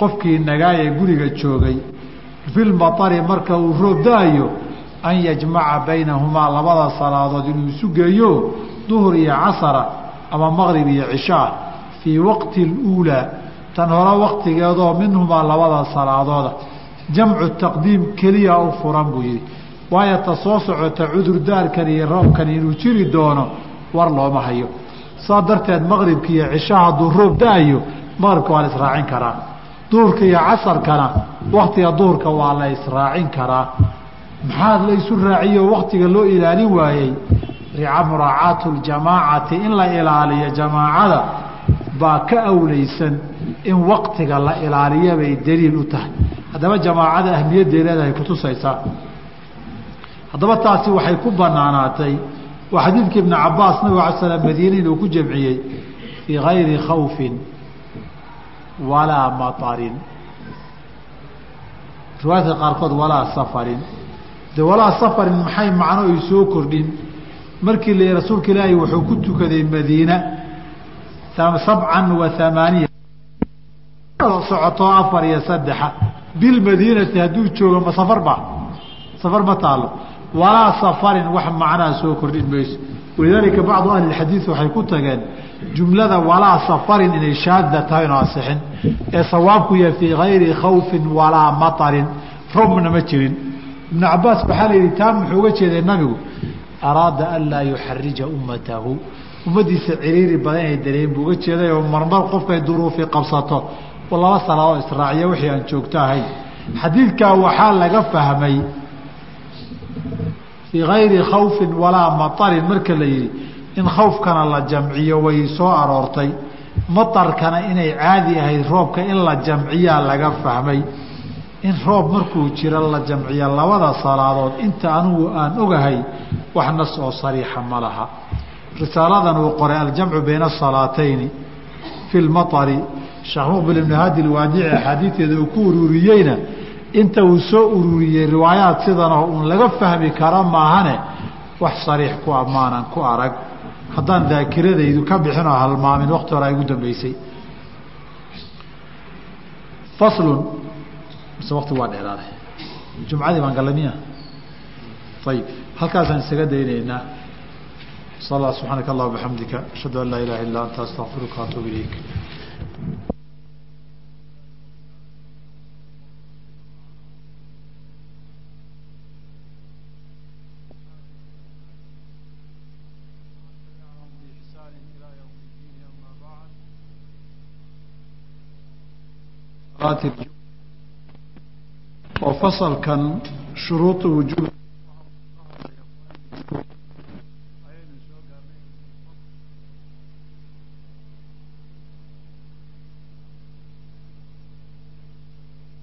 qofkii nagaayee guriga joogay filmatari marka uu roob da'ayo an yajmaca baynahumaa labada salaadood inuu isu geeyo duhur iyo casara ama maqrib iyo cishaa fii waqti اluulaa tan hore waqtigeedoo minhumaa labada salaadooda jamcu taqdiim keliya u furan buu yihi waayo ta soo socota cudurdaarkan iyo roobkan inuu jiri doono war looma hayo. Saa darteed maqribka iyo cisha hadduu roob da'ayo maqribka waa la israacin karaa. Duhurka iyo casarkana waktiga duhurka waa la israacin karaa. Maxaa la isu raaciyo waktiga loo ilaalin waayey muraacaatu ljamaacati in la ilaaliyo jamaacada baa ka awleysan in waktiga la ilaaliya bay daliil u tahay haddaba jamaacada ahmiyaddeedeeda ay kutusaysaa haddaba taasi waxay ku banaanaatay waa xadiidkii ibnu cabaas nabig ala slam madiine inuu ku jamciyey fii gayri khawfin walaa maarin riwaayadka qaarkood walaa safarin de walaa safarin maxay macno ay soo kordhin markii la rasuulka ilaahi wuxuu ku tukaday madiina sabcan wa amaaniya socoto afar iyo saddexa bilmadiinati hadduu joogo ma safar ba? Safar ma taalo walaa safarin wax macnaa soo kordhin mayso. Walidaalika bacdu ahli xadiid waxay ku tageen jumlada walaa safarin inay shaada tahay no asixin ee sawaabku yahay fii gayri khawfin walaa matarin robna ma jirin. Ibnu cabaas waxaa la yidhi taa muxuu uga jeeday nabigu araada an laa yuxarija ummatahu ummaddiisa ciriiri badan inay dareeyin buu uga jeeday oo marmar qofkay duruufi qabsato laba salaadoo israaciya wixii aan joogto ahayn xadiidkaa waxaa laga fahmay fii gayri khawfin walaa matarin marka la yidhi in khawfkana la jamciyo way soo aroortay matarkana inay caadi ahayd roobka in la jamciyaa laga fahmay in roob markuu jiro la jamciyo labada salaadood. Inta anigu aan ogahay wax nas oo sariixa ma laha. Risaaladan uu qoray aljamcu bayna asalaatayni fi lmaari sheekh muqbil ibn hadi lwaadici axaadiiteeda uu ku ururiyeyna. Inta uu soo ururiyey riwaayaad sidanoo uun laga fahmi karo maahane wax sariix ku ammaanan ku arag. Haddaan daakiradaydu ka bixin oo halmaamin wakti hore ay ugu dambeysay. Faslun mise wakti waa dheeraaday jumcadii baan galamiya. Ayib halkaasaan isaga daynaynaa sal subxaanaka allah bixamdika ashhadu an laa ilaha illa anta astaqfiruka atuub ilayk oo fasalkan shuruuda wujuub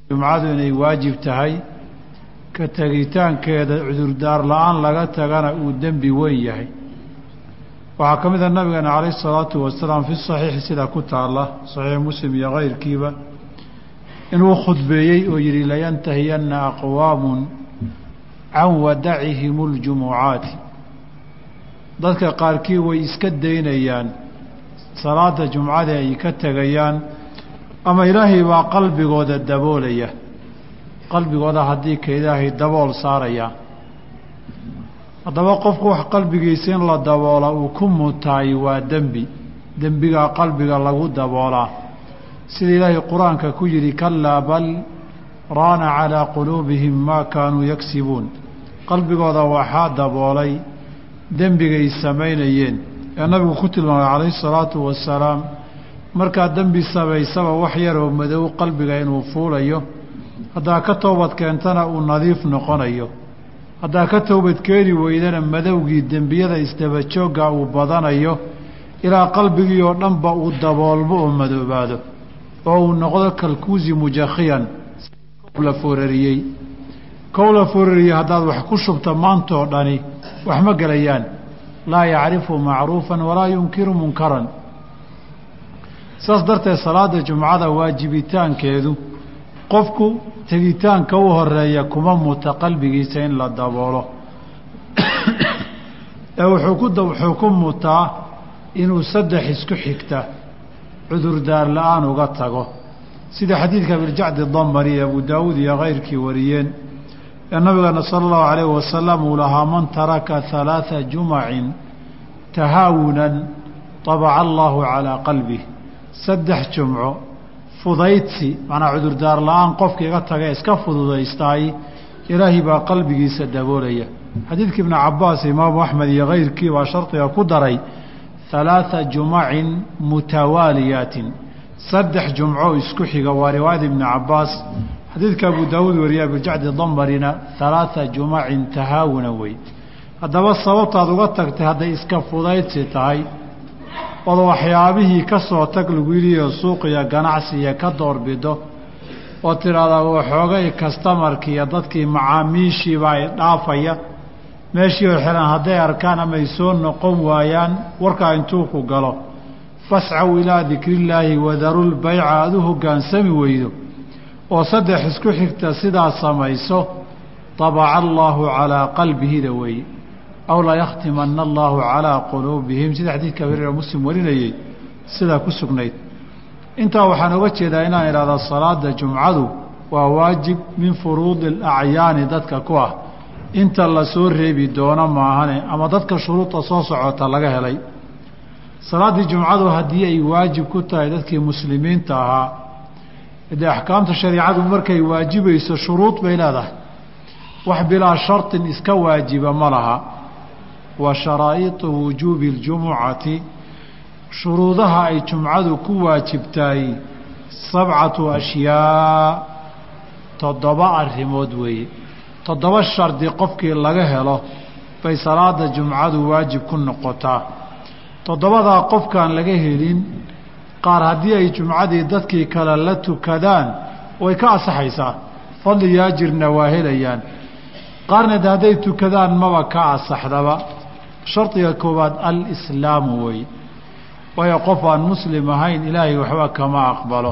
jumcadu inay waajib tahay ka tegitaankeeda cudurdaar la'aan laga tagana uu dembi weyn yahay. Waxaa ka mid a nabigeena calayh isalaatu wasalaam fi saxiixi sida ku taalla saxiix muslim iyo kayrkiiba inuu khudbeeyey oo yihi layantahiyanna aqwaamun can wadacihim اljumucaati dadka qaarkii way iska daynayaan salaada jumcada ay ka tegayaan ama ilaahay baa qalbigooda daboolaya. Qalbigooda haddii ka ilaahay dabool saaraya. Haddaba qofku wax qalbigiisa in la daboola uu ku mutaay waa dembi. Dembigaa qalbiga lagu daboolaa sida ilaahay qur'aanka ku yidhi kalaa bal raana calaa quluubihim maa kaanuu yagsibuun qalbigooda waxaa daboolay dembigay samaynayeen. Ee nabigu ku tilmaamay calayhi salaatu wasalaam markaa dembi samaysaba wax yaroo madow qalbiga inuu fuulayo haddaa ka toobad keentana uu nadiif noqonayo. Haddaa ka toobad keeni weydana madowgii dembiyada isdabajoogga uu badanayo ilaa qalbigii oo dhanba uu daboolmo oo madoobaado oo uu noqdo kalkuusi mujakhiyan la foorariyey. Kow la foorariyey haddaad wax ku shubta maantoo dhani wax ma gelayaan laa yacrifu macruufan walaa yunkiru munkaran. Saas darteed salaada jumcada waajibitaankeedu qofku tegitaanka u horreeya kuma muta qalbigiisa in la daboolo. Ee wuxuu ku mutaa inuu saddex isku xigta cudurdaar la'aan uga tago. Sida xadiidka biljacdi damari ee abu daawuud iyo kayrkii wariyeen ee nabigeena sala allahu calayh wasalam uu lahaa man taraka halaaa jumacin tahaawunan tabaca allaahu calaa qalbih saddex jumco fudaydsi macnaa cudurdaar la'aan qofka iga taga iska fududaystaay ilaahay baa qalbigiisa daboolaya. Xadiidka ibnu cabaas imaamu axmed iyo kayrkii baa shardiga ku daray halaaa jumacin mutawaaliyaatin saddex jumco isku xiga waa riwaayada ibni cabaas xadiidka abu daawuud wariya biljacdi dambarina halaaa jumacin tahaawuna wey haddaba sababtaad uga tagtay hadday iska fudaydsi tahay ood waxyaabihii ka soo tag lagu yidhiyo suuqiyo ganacsiya ka doorbido oo tidhaahdaa waxoogay kastamarkii iyo dadkii macaamiishiibaa dhaafaya meeshii oo xihan hadday arkaan amay soo noqon waayaan warkaa intuu ku galo. Fascaw ilaa dikrillaahi wadarulbayca aada u hoggaansami weydo. Oo saddex isku xigta sidaa samayso tabaca allaahu calaa qalbihida weeye aw layakhtimana allaahu calaa quluubihim. Sida xadiidka abireer muslim warinayey sidaa ku sugnayd. Intaa waxaan oga jeedaa inaan idhahda salaada jumcadu waa waajib min furuudi alacyaani dadka ku ah inta la soo reebi doono maahane ama dadka shuruuda soo socota laga helay. Salaaddii jumcadu haddii ay waajib ku tahay dadkii muslimiinta ahaa dee axkaamta shariicadu markay waajibayso shuruud bay leedahay. Wax bilaa shartin iska waajiba ma laha. Wa sharaa'iطu wujuubi اljumucati shuruudaha ay jumcadu ku waajibtaay sabcatu ashyaa toddoba arrimood weeye toddoba shardi qofkii laga helo bay salaada jumcadu waajib ku noqotaa. Toddobadaa qofkaan laga helin qaar haddii ay jumcadii dadkii kale la tukadaan way ka asaxaysaa fadliyo ajirna waa helayaan. Qaarna hadday tukadaan maba ka asaxdaba shardiga koowaad alislaamu weeye waayo qof aan muslim ahayn ilaahay waxba kama aqbalo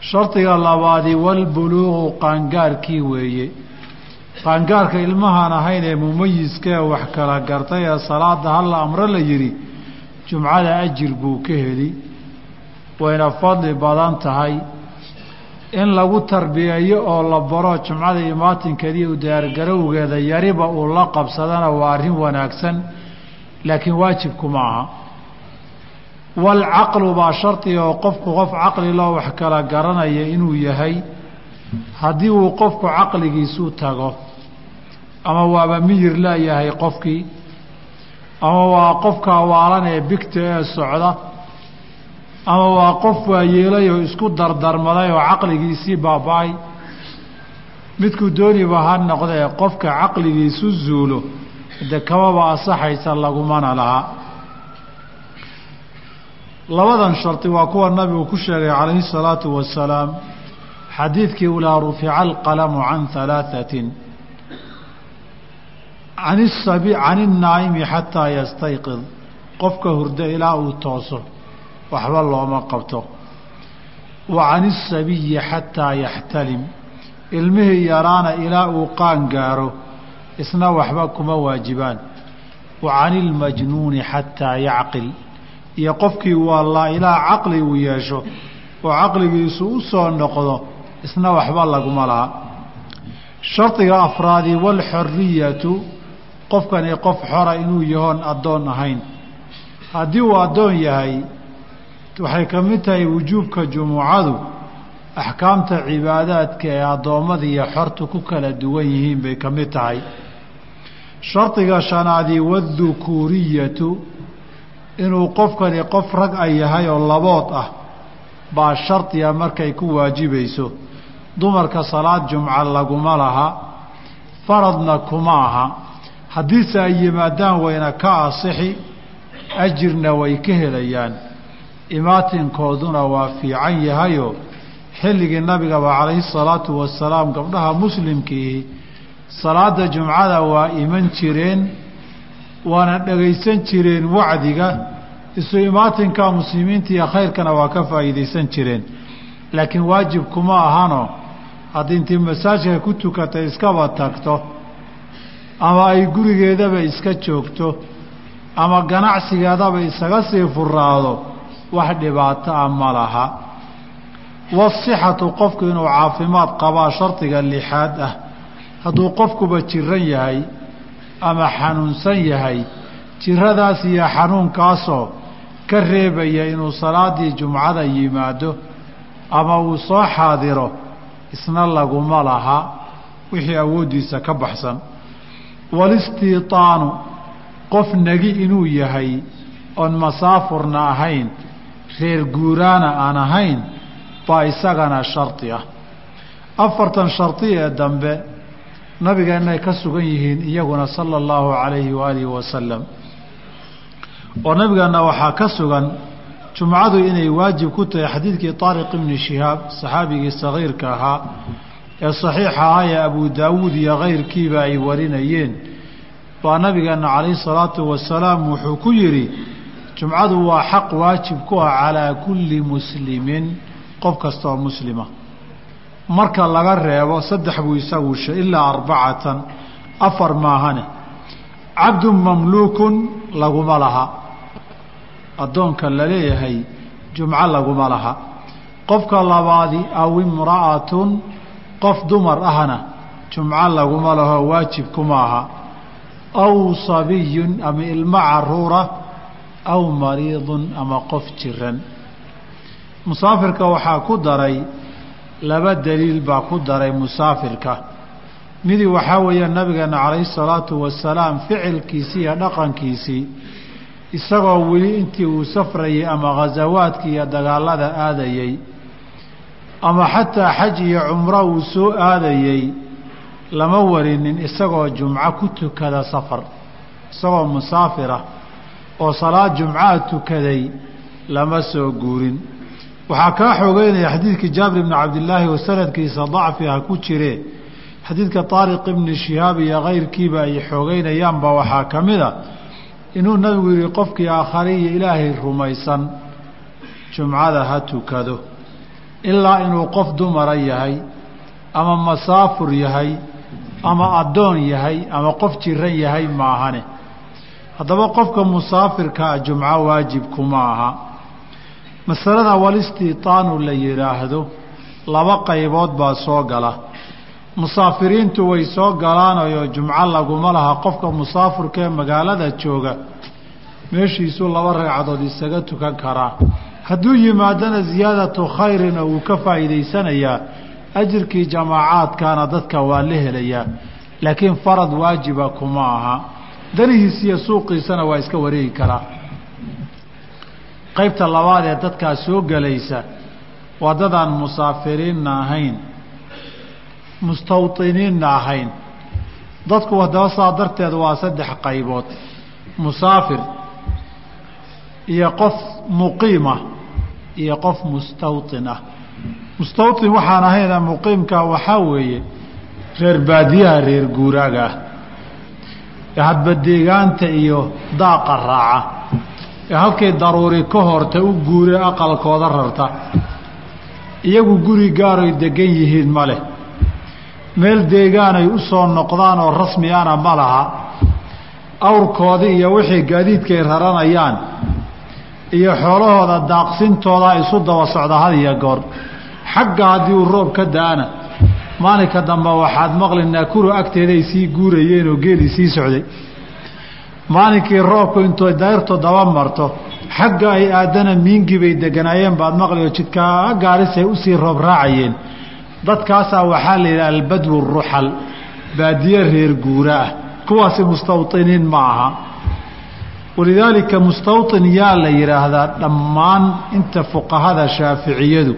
shardiga labaadi walbuluuqu qaangaarkii weeye. Qaangaarka ilmahaan ahayn ee mumayiska ee wax kala gartay ee salaada halla amro la yidhi jumcada ajir buu ka heli. Wayna fadli badan tahay. In lagu tarbiyeeyo oo la baro jumcada imaatinkeediiyo u diyaargarowgeeda yariba uu la qabsadana waa arrin wanaagsan laakiin waajibkuma aha walcaqlu baa shardiga oo qofku qof caqli loo wax kala garanaya inuu yahay haddii uu qofku caqligiisu tago ama waaba miyir leeyahay qofkii ama waa qofka waalan ee bigta ee socda ama waa qof waayeelay oo isku dardarmaday oo caqligiisii baaba-ay midkuu dooniba ha noqdee qofka caqligiisu zuulo de kamaba asaxaysa lagumana laha labadan shardi waa kuwa nabigu ku sheegay calayhi الsalaatu wasalaam xadiidkii ulaa rufica alqalamu can halaaثatin can isabi can الnaa'imi xataa yastayqid qofka hurdo ilaa uu tooso waxba looma qabto wa can الsabiyi xataa yaxtalim ilmihii yaraana ilaa uu qaan gaaro isna waxba kuma waajibaan wa can اlmajnuuni xataa yacqil iyo qofkii waalaa ilaa caqli uu yeesho oo caqligiisu u soo noqdo isna waxba laguma laha. Shardiga afraadi walxoriyatu qofkani qof xora inuu yahoon addoon ahayn. Haddii uu addoon yahay waxay ka mid tahay wujuubka jumucadu axkaamta cibaadaadka ee addoommada iyo xortu ku kala duwan yihiin bay ka mid tahay. Shardiga shanaadi waaddukuuriyatu inuu qofkani qof rag a yahay oo labood ah baa shardiga markay ku waajibayso dumarka salaad jumca laguma laha faradna kuma aha. Haddiise ay yimaadaan wayna ka asixi ajirna way ka helayaan. Imaatinkooduna waa fiican yahayoo xilligii nabigaba calayhi salaatu wasalaam gabdhaha muslimkiihi salaada jumcada waa iman jireen waana dhagaysan jireen wacdiga isu imaatinka muslimiinta iyo khayrkana waa ka faa'iidaysan jireen. Laakiin waajib kuma ahano haddii intii masaajidka ku tukatay iskaba tagto ama ay gurigeedaba iska joogto ama ganacsigeedaba isaga sii furaado wax dhibaato ah ma laha. Wasixatu qofku inuu caafimaad qabaa shardiga lixaad ah. Hadduu qofkuba jiran yahay ama xanuunsan yahay jiradaas iyo xanuunkaasoo ka reebaya inuu salaadii jumcada yimaado ama uu soo xaadiro isna laguma laha wixii awooddiisa ka baxsan. Walistiitaanu qof negi inuu yahay oon masaafurna ahayn reer guuraana aan ahayn baa isagana shardi ah. Afartan shardi ee dambe nabigeennay ka sugan yihiin iyaguna sala allahu calayhi waaalihi wasalam oo nabigeenna waxaa ka sugan jumcadu inay waajib ku tahay xadiidkii taariq ibni shihaab saxaabigii sagiirka ahaa ee saxiixa ahaa ee abu daawuud iyo kayrkiiba ay warinayeen. Baa nabigeenna calayhi salaatu wasalaam wuxuu ku yidhi jumcadu waa xaq waajib ku ah calaa kulli muslimin. Qof kasta oo muslima marka laga reebo saddex buu isagu shay ilaa arbacatan afar maahane. Cabdun mamluukun laguma laha. Addoonka la leeyahay jumco laguma laha. Qofka labaadi aw imra'atun qof dumar ahna jumco laguma laho waajib kuma aha aw sabiyun ama ilmo caruura aw mariidun ama qof jiran. Musaafirka waxaa ku daray laba daliil baa ku daray musaafirka. Midi waxaa weeye nabigeena calayhi salaatu wasalaam ficilkiisii iyo dhaqankiisii isagoo weli intii uu safrayay ama ghasawaadkii iyo dagaalada aadayey ama xataa xaj iyo cumro uu soo aadayey lama warinin isagoo jumco ku tukada safar. Isagoo musaafirah oo salaad jumcaha tukaday lama soo guurin waxaa kaa xoogeynaya xadiidkii jaabir ibni cabdillaahi oo sanadkiisa dacfi ha ku jire. Xadiidka taariq ibni shihaab iyo kayrkiiba ay xoogeynayaanba waxaa ka a. Inuu nabigu yihi qofkii aakhariya ilaahay rumaysan jumcada ha tukado. Ilaa inuu qof dumara yahay ama masaafur yahay ama addoon yahay ama qof jiran yahay maahane. Haddaba qofka musaafirkaa jumco waajib kuma aha masalada walistiitaanu la yidhaahdo laba qaybood baa soo gala. Musaafiriintu way soo galaanayoo jumco laguma laha qofka musaafirka ee magaalada jooga. Meeshiisuu laba ragcadood isaga tukan karaa hadduu yimaadana ziyaadatu khayrina wuu ka faa'iidaysanayaa. Ajirkii jamaacaadkaana dadka waa la helayaa. Laakiin farad waajiba kuma aha. Danihiis iyo suuqiisana waa iska wareegi karaa qaybta labaad ee dadkaa soo gelaysa waa dadaan musaafiriinna ahayn mustawطiniinna ahayn dadku haddaba saa darteed waa saddex qaybood musaafir iyo qof muqiimah iyo qof mustawطin ah mustawطin waxaan ahayna muqiimka waxaa weeye reer baadiyaha reer guuraaga ah ee hadba deegaanta iyo daaqa raaca ee halkay daruuri ka horta u guure aqalkooda rarta. Iyagu guri gaaroy degan yihiin ma leh. Meel deegaanay u soo noqdaan oo rasmi ana ma laha. Awrkoodii iyo wixii gaadiidkay raranayaan iyo xoolahooda daaqsintooda isu daba socda had iyo goor. Xagga haddii uu roob ka da'ana maalinka dambe waxaad maqli naakuro agteeday sii guurayeen oo geelii sii socday maalinkii roobku intoo dayrto daba marto xagga ay aadana miingii bay deganaayeen baad maqli oo jidkaa gaarisay u sii roob raacayeen. Dadkaasaa waxaa la yidhaha albadwu ruxal baadiye reer guura ah. Kuwaasi mustawطiniin ma aha. Walidaalika mustawطin yaa la yidhaahdaa dhammaan inta fuqahada shaaficiyadu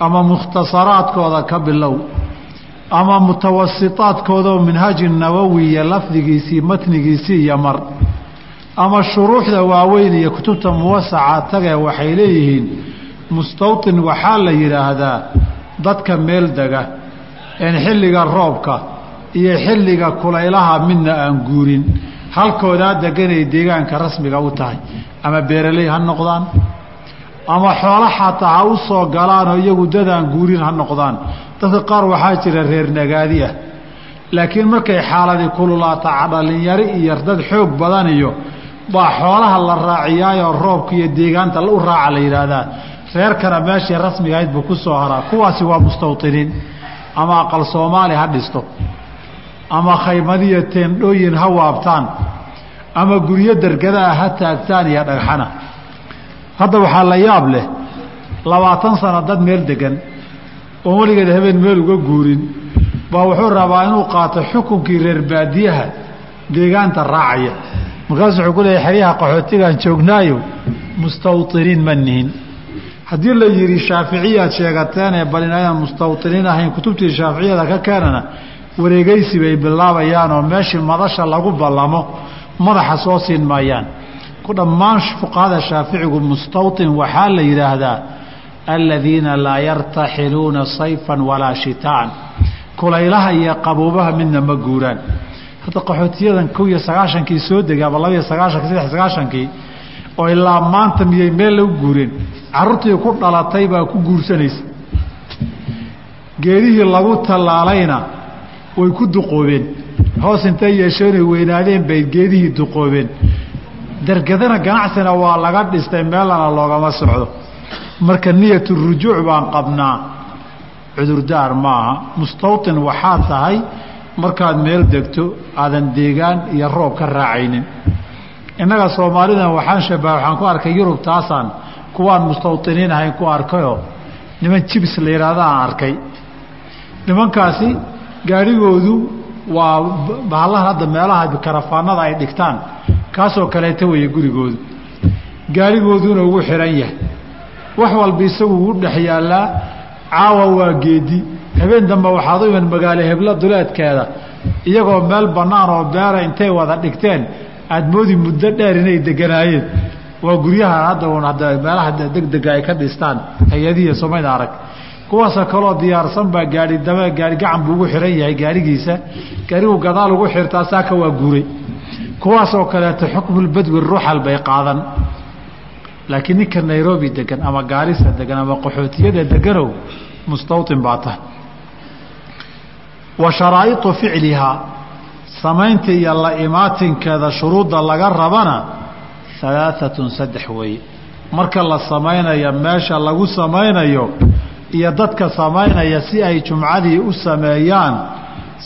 ama mukhtasaraadkooda ka bilow ama mutawasitaadkoodaoo minhaaji nawowiya lafdigiisii matnigiisii iyo mar. Ama shuruuxda waaweyn iyo kutubta muwasaca tagee waxay leeyihiin mustawطin waxaa la yidhaahdaa dadka meel dega een xilliga roobka iyo xilliga kulaylaha midna aan guurin. Halkoodaa deganay deegaanka rasmiga u tahay ama beeraley ha noqdaan ama xoolo xataa ha u soo galaanoo iyagu dadaan guurin ha noqdaan. Dadka qaar waxaa jira reer nagaadi ah. Laakiin markay xaaladii kululaata dhalinyari iyo dad xoog badan iyo baa xoolaha la raaciyaayoo roobka iyo deegaanta u raaca la yidhaahdaa reerkana meeshii rasmiga ahayd buu ku soo haraa. Kuwaasi waa mustawطiniin ama aqal soomaali ha dhisto. Ama khaymadiyo teendhooyin ha waabtaan. Ama guryo dergadaa ha taagtaan iyo dhagxana hadda waxaa la yaab leh labaatan sano dad meel degan oon weligeed habeen meel uga guurin baa wuxuu rabaa inuu qaato xukunkii reer baadiyaha deegaanta raacaya. Markaasuu wuxuu ku leeyahy xeryaha qaxootigaan joognaayo mustawطiniin ma nihin. Haddii la yidhi shaaficiyaad sheegateenee bal inaydan mustawطiniin ahayn kutubtii shaaficiyada ka keenana wareegeysi bay bilaabayaanoo meeshii madasha lagu ballamo madaxa soo siin maayaan ku dhammaan fuqahada shaaficigu mustawطin waxaa la yidhaahdaa aladiina laa yartaxiluuna sayfan walaa shitaan. Kulaylaha iyo qabuubaha midna ma guuraan. Hadda qaxootiyadan kow iyo sagaashankii soo degay ama labaiyo sagaaشhankii saddex sagaashankii oo ilaa maanta miyay meel lagu guureen carruurtii ku dhalatay baa ku guursanaysa. Geedihii lagu tallaalayna way ku duqoobeen. Hoos intay yeesheenay weynaadeen bay geedihii duqoobeen dergadana ganacsina waa laga dhistay meelana loogama socdo. Marka niyatu rujuuc baan qabnaa. Cudurdaar maaha. Mustawطin waxaa tahay markaad meel degto aadan deegaan iyo roob ka raacaynin. Innaga soomaalidan waxaan shabaha waxaan ku arkay yurub taasaan kuwaan mustawطiniin ahayn ku arkayoo niman jibs la yidhaahdo aan arkay. Nimankaasi gaadhigoodu waa bahallahan hadda meelaha karafaanada ay dhigtaan kaasoo kaleeta weeye gurigoodu. Gaadhigooduna ugu xihan yahay. Wax walba isagu ugu dhex yaallaa caawa waa geedi. Habeen dambe waxaad u iman magaalo heblo duleedkeeda iyagoo meel bannaan oo beera intay wada dhigteen aad moodi muddo dheer inay deganaayeen waa guryaha hadda un hadda meelaha degdega ay ka dhistaan hay'adihiiy somayda arag. Kuwaasoo kaloo diyaarsan baa gaari daba gaari gacan buu ugu xihan yahay gaarigiisa. Gaarigu gadaal ugu xirtaa saaka waa guuray kuwaasoo kaleeto xukmulbadwi ruuxal bay qaadan. Laakiin ninka nairobi degan ama gaarisa degan ama qaxootiyada deganow mustawطin baa tahay. Wa sharaa'iطu ficlihaa samaynta iyo la imaatinkeeda shuruudda laga rabana alaaatun saddex weeye marka la samaynayo meesha lagu samaynayo iyo dadka samaynaya si ay jumcadii u sameeyaan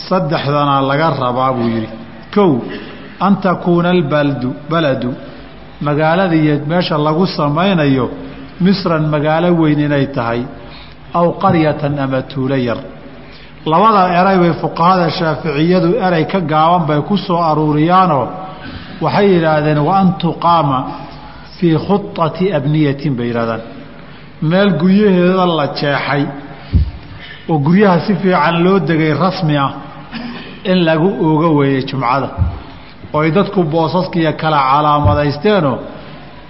saddexdana laga rabaa buu yidhi. Kow an takuuna albaldu baladu magaalada meesha lagu samaynayo misran magaalo weyn inay tahay aw qaryatan ama tuulo yar. Labada eray bay fuqahada shaaficiyadu erey ka gaaban bay ku soo aruuriyaanoo waxay yidhaahdeen wa an tuqaama fii khuati abniyatin bay yidhahdaan meel guryaheeda la jeexay oo guryaha si fiican loo degay rasmi ah in lagu ooga weeye jumcada oo ay dadku boosaskiiyo kala calaamadaysteeno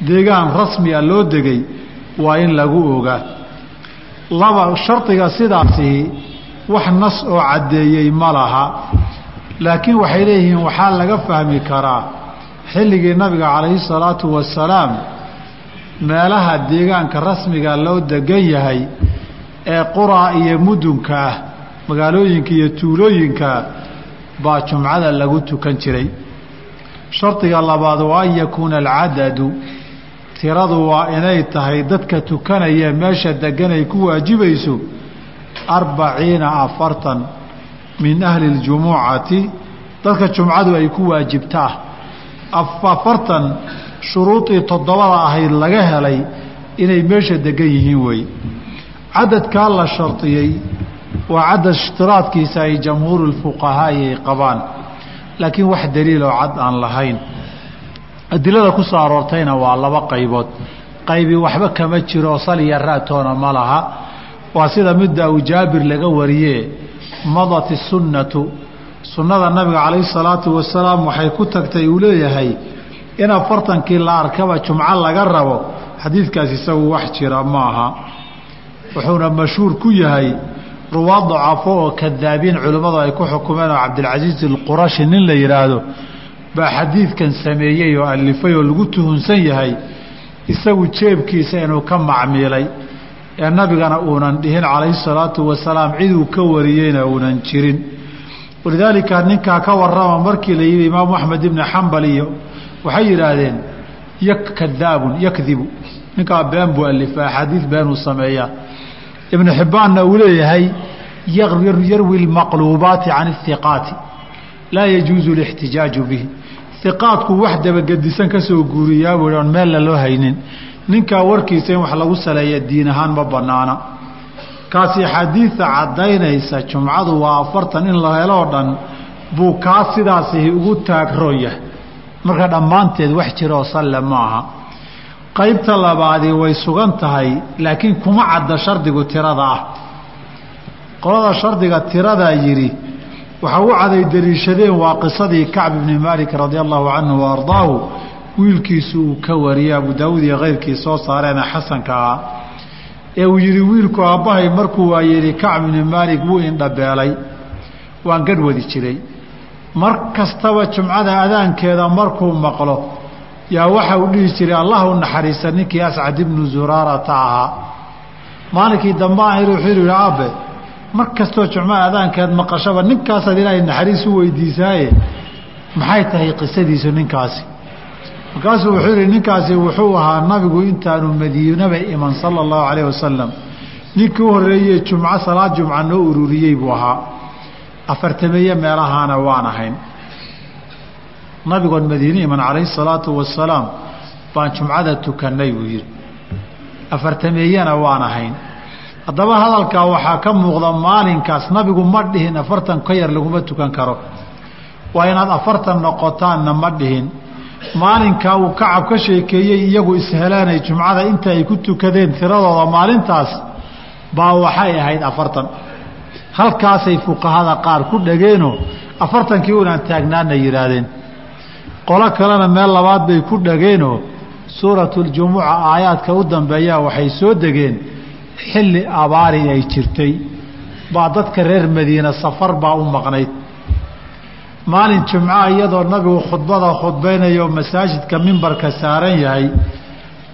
deegaan rasmia loo degay waa in lagu ogaa. Laba shardiga sidaasihi wax nas oo caddeeyey ma laha laakiin waxay leeyihiin waxaa laga fahmi karaa xilligii nabiga calayhi salaatu wasalaam meelaha deegaanka rasmiga loo degan yahay ee quraa iyo mudunka ah magaalooyinka iyo tuulooyinkaa baa jumcada lagu tukan jiray shardiga labaad waa an yakuuna alcadadu. Tiradu waa inay tahay dadka tukanaya meesha degan ay ku waajibayso arbaciina afartan min ahli اljumucati dadka jumcadu ay ku waajibtaa afartan shuruudii toddobada ahayd laga helay inay meesha degan yihiin wey cadadkaa la shardiyey waa cadad ishtiraadkiisa ay jamhuuru lfuqahaa'i ay qabaan laakiin wax daliiloo cad aan lahayn. Adilada ku soo aroortayna waa laba qaybood. Qaybi waxba kama jiro saliya raatoona ma laha. Waa sida midda uu jaabir laga wariyee madat isunnatu sunnada nabiga calayhi salaatu wasalaam waxay ku tagtay uu leeyahay in afartankii la arkaba jumco laga rabo xadiidkaas isagu wax jira maaha. Wuxuuna mashhuur ku yahay ruwaad dacafo oo kadaabiin culimmadu ay ku xukumeen oo cabdilcasiis alqurashi nin la yidhaahdo baa xadiidkan sameeyey oo alifay oo lagu tuhunsan yahay isagu jeebkiisa inuu ka macmiilay. Ee nabigana uunan dhihin calayhi salaatu wasalaam ciduu ka wariyeyna uunan jirin. Walidaalika ninkaa ka warrama markii la yidhi imaamu axmed ibni xambal iyo waxay yidhaahdeen kadaabun yakdibu. Ninkaa been buu alifaa axaadiid beenuu sameeyaa ibnu xibbaanna uu leeyahay yarwi lmaqluubaati can ihiqaati laa yajuuzu lixtijaaju bihi. Hiqaadku wax dabagedisan ka soo guuriyaa buu on meelna loo haynin ninkaa warkiisa in wax lagu saleeya diin ahaan ma banaana kaasi xadiida caddaynaysa jumcadu waa afartan in la heloo dhan buu kaa sidaasihi ugu taagrooya marka dhammaanteed wax jiroo salle ma aha qaybta labaadii way sugan tahay laakiin kuma cadda shardigu tirada ah. Qolada shardiga tiradaa yidhi waxa u caday deliishadeen waa qisadii kacb ibni maalik radia allahu canhu wa ardaahu. Wiilkiisu uu ka wariyey abu daawuud iyo keyrkii soo saareena xasanka. Ah ee uu yidhi wiilku aabbahay markuu waa yidhi kacb ibni maalik wuu indhabeelay waan gadh wadi jiray. Mar kastaba jumcada adaankeeda markuu maqlo yaa waxa uu dhihi jiray allah u naxariista ninkii ascad ibnu zuraarata ahaa. Maalinkii dambe aan wuxuu yidhi aabe mar kastoo jumcada adaankeed maqashaba ninkaasaad ilaahay naxariis u weydiisaaye? Maxay tahay qisadiisu ninkaasi? Markaasuu wuxuu yidhi ninkaasi wuxuu ahaa nabigu intaanu madiinaba iman sala allahu calayh wasalam ninkii u horreeyey jumco salaad jumca noo ururiyey buu ahaa. Afartameeye meelahaana waan ahayn nabigoon madiine iman calayhi salaatu wasalaam baan jumcada tukannay buu yidhi. Afartameeyena waan ahayn. Haddaba hadalkaa waxaa ka muuqda maalinkaas. Nabigu ma dhihin afartan ka yar laguma tukan karo. Waa inaad afartan noqotaanna ma dhihin. Maalinkaa uu kacab ka sheekeeyey iyagu ishelaanay jumcada inta ay ku tukadeen tiradooda maalintaas. Baa waxay ahayd afartan. Halkaasay fuqahada qaar ku dhageenoo afartankii unaan taagnaana yidhaahdeen qolo kalena meel labaad bay ku dhageenoo suuratuljumuca aayaadka u dambeeyaa waxay soo degeen xilli abaari ay jirtay. Baa dadka reer madiina safar baa u maqnayd maalin jumca iyadoo nabigu khudbada khudbaynayo masaajidka mimbarka saaran yahay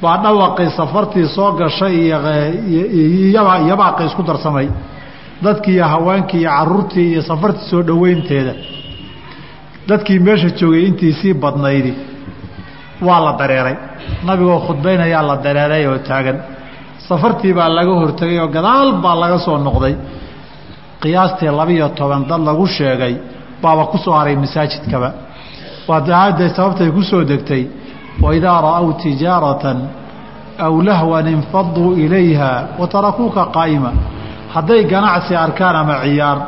baa dhawaqii safartii soo gashay iyo yabaaqii isku darsamay. Dadkii iyo haweenkii iyo caruurtii iyo safartii soo dhoweynteeda dadkii meesha joogay intii sii badnaydi waa la dareeray. Nabigoo khudbaynayaa la dareeray oo taagan. Safartii baa laga hortegay oo gadaal baa laga soo noqday. Qiyaastii labiiyo toban dad lagu sheegay. Baaba ku soo haray masaajidkaba. Waa aayadday sababtay ku soo degtay. Waidaa ra'aw tijaaratan aw lahwan infaduu ilayha wa tarakuuka qaa'ima. Hadday ganacsi arkaan ama ciyaar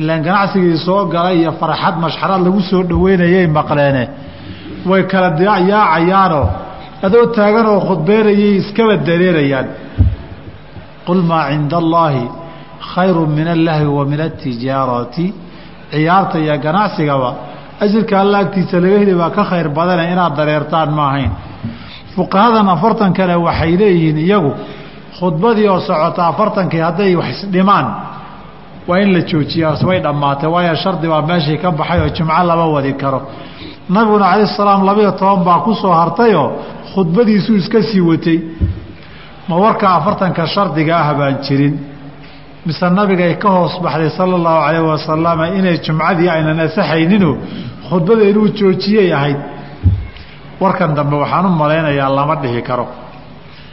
ilaan ganacsigii soo galay iyo farxad mashxarad lagu soo dhoweynayay maqleene. Way kala yaacayaanoo adoo taagan oo khudbeynayay iskaba dareerayaan. Qul maa cinda allaahi khayru min allahwi wa min atijaarati ciyaarta iyo ganacsigaba ajirka alla agtiisa laga heli baa ka khayr badane inaad dareertaan ma ahayn. Fuqahadan afartankane waxay leeyihiin iyagu khudbadii oo socota afartankii hadday wax isdhimaan waa in la joojiyaa way dhammaatay waayo shardi baa meeshii ka baxay oo jimco lama wadi karo. Nabiguna calayhi salaam labayo toban baa ku hartayoo khudbadiisuu iska sii watay. Ma warka afartanka shardiga ah baan jirin. Mise nabigay ka hoos baxday sala allahu calayh wasalama inay jumcadii aynan asaxayninoo khudbada inuu joojiyey ahayd. Warkan dambe waxaan u malaynayaa lama dhihi karo.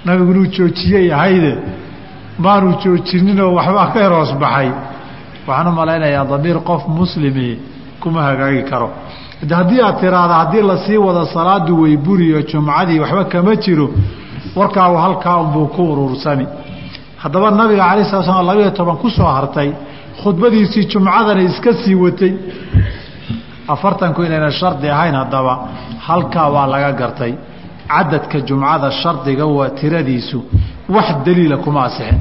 Nabigu inuu joojiyey ahayde maanu joojininoo waxbaa ka hoos baxay waxaan u malaynayaa damiir qof muslimi kuma hagaagi karo. Haddii aad tiraahda haddii la sii wado salaadu way buriyo jumcadii waxba kama jiro warkaagu halkaa unbuu ku urursani. Haddaba nabiga calai sala slam labayo toban ku soo hartay khudbadiisii jumcadana iska sii watay. Afartanku inayna shardi ahayn haddaba halkaa waa laga gartay. Cadadka jumcada shardiga waa tiradiisu wax daliila kuma asixin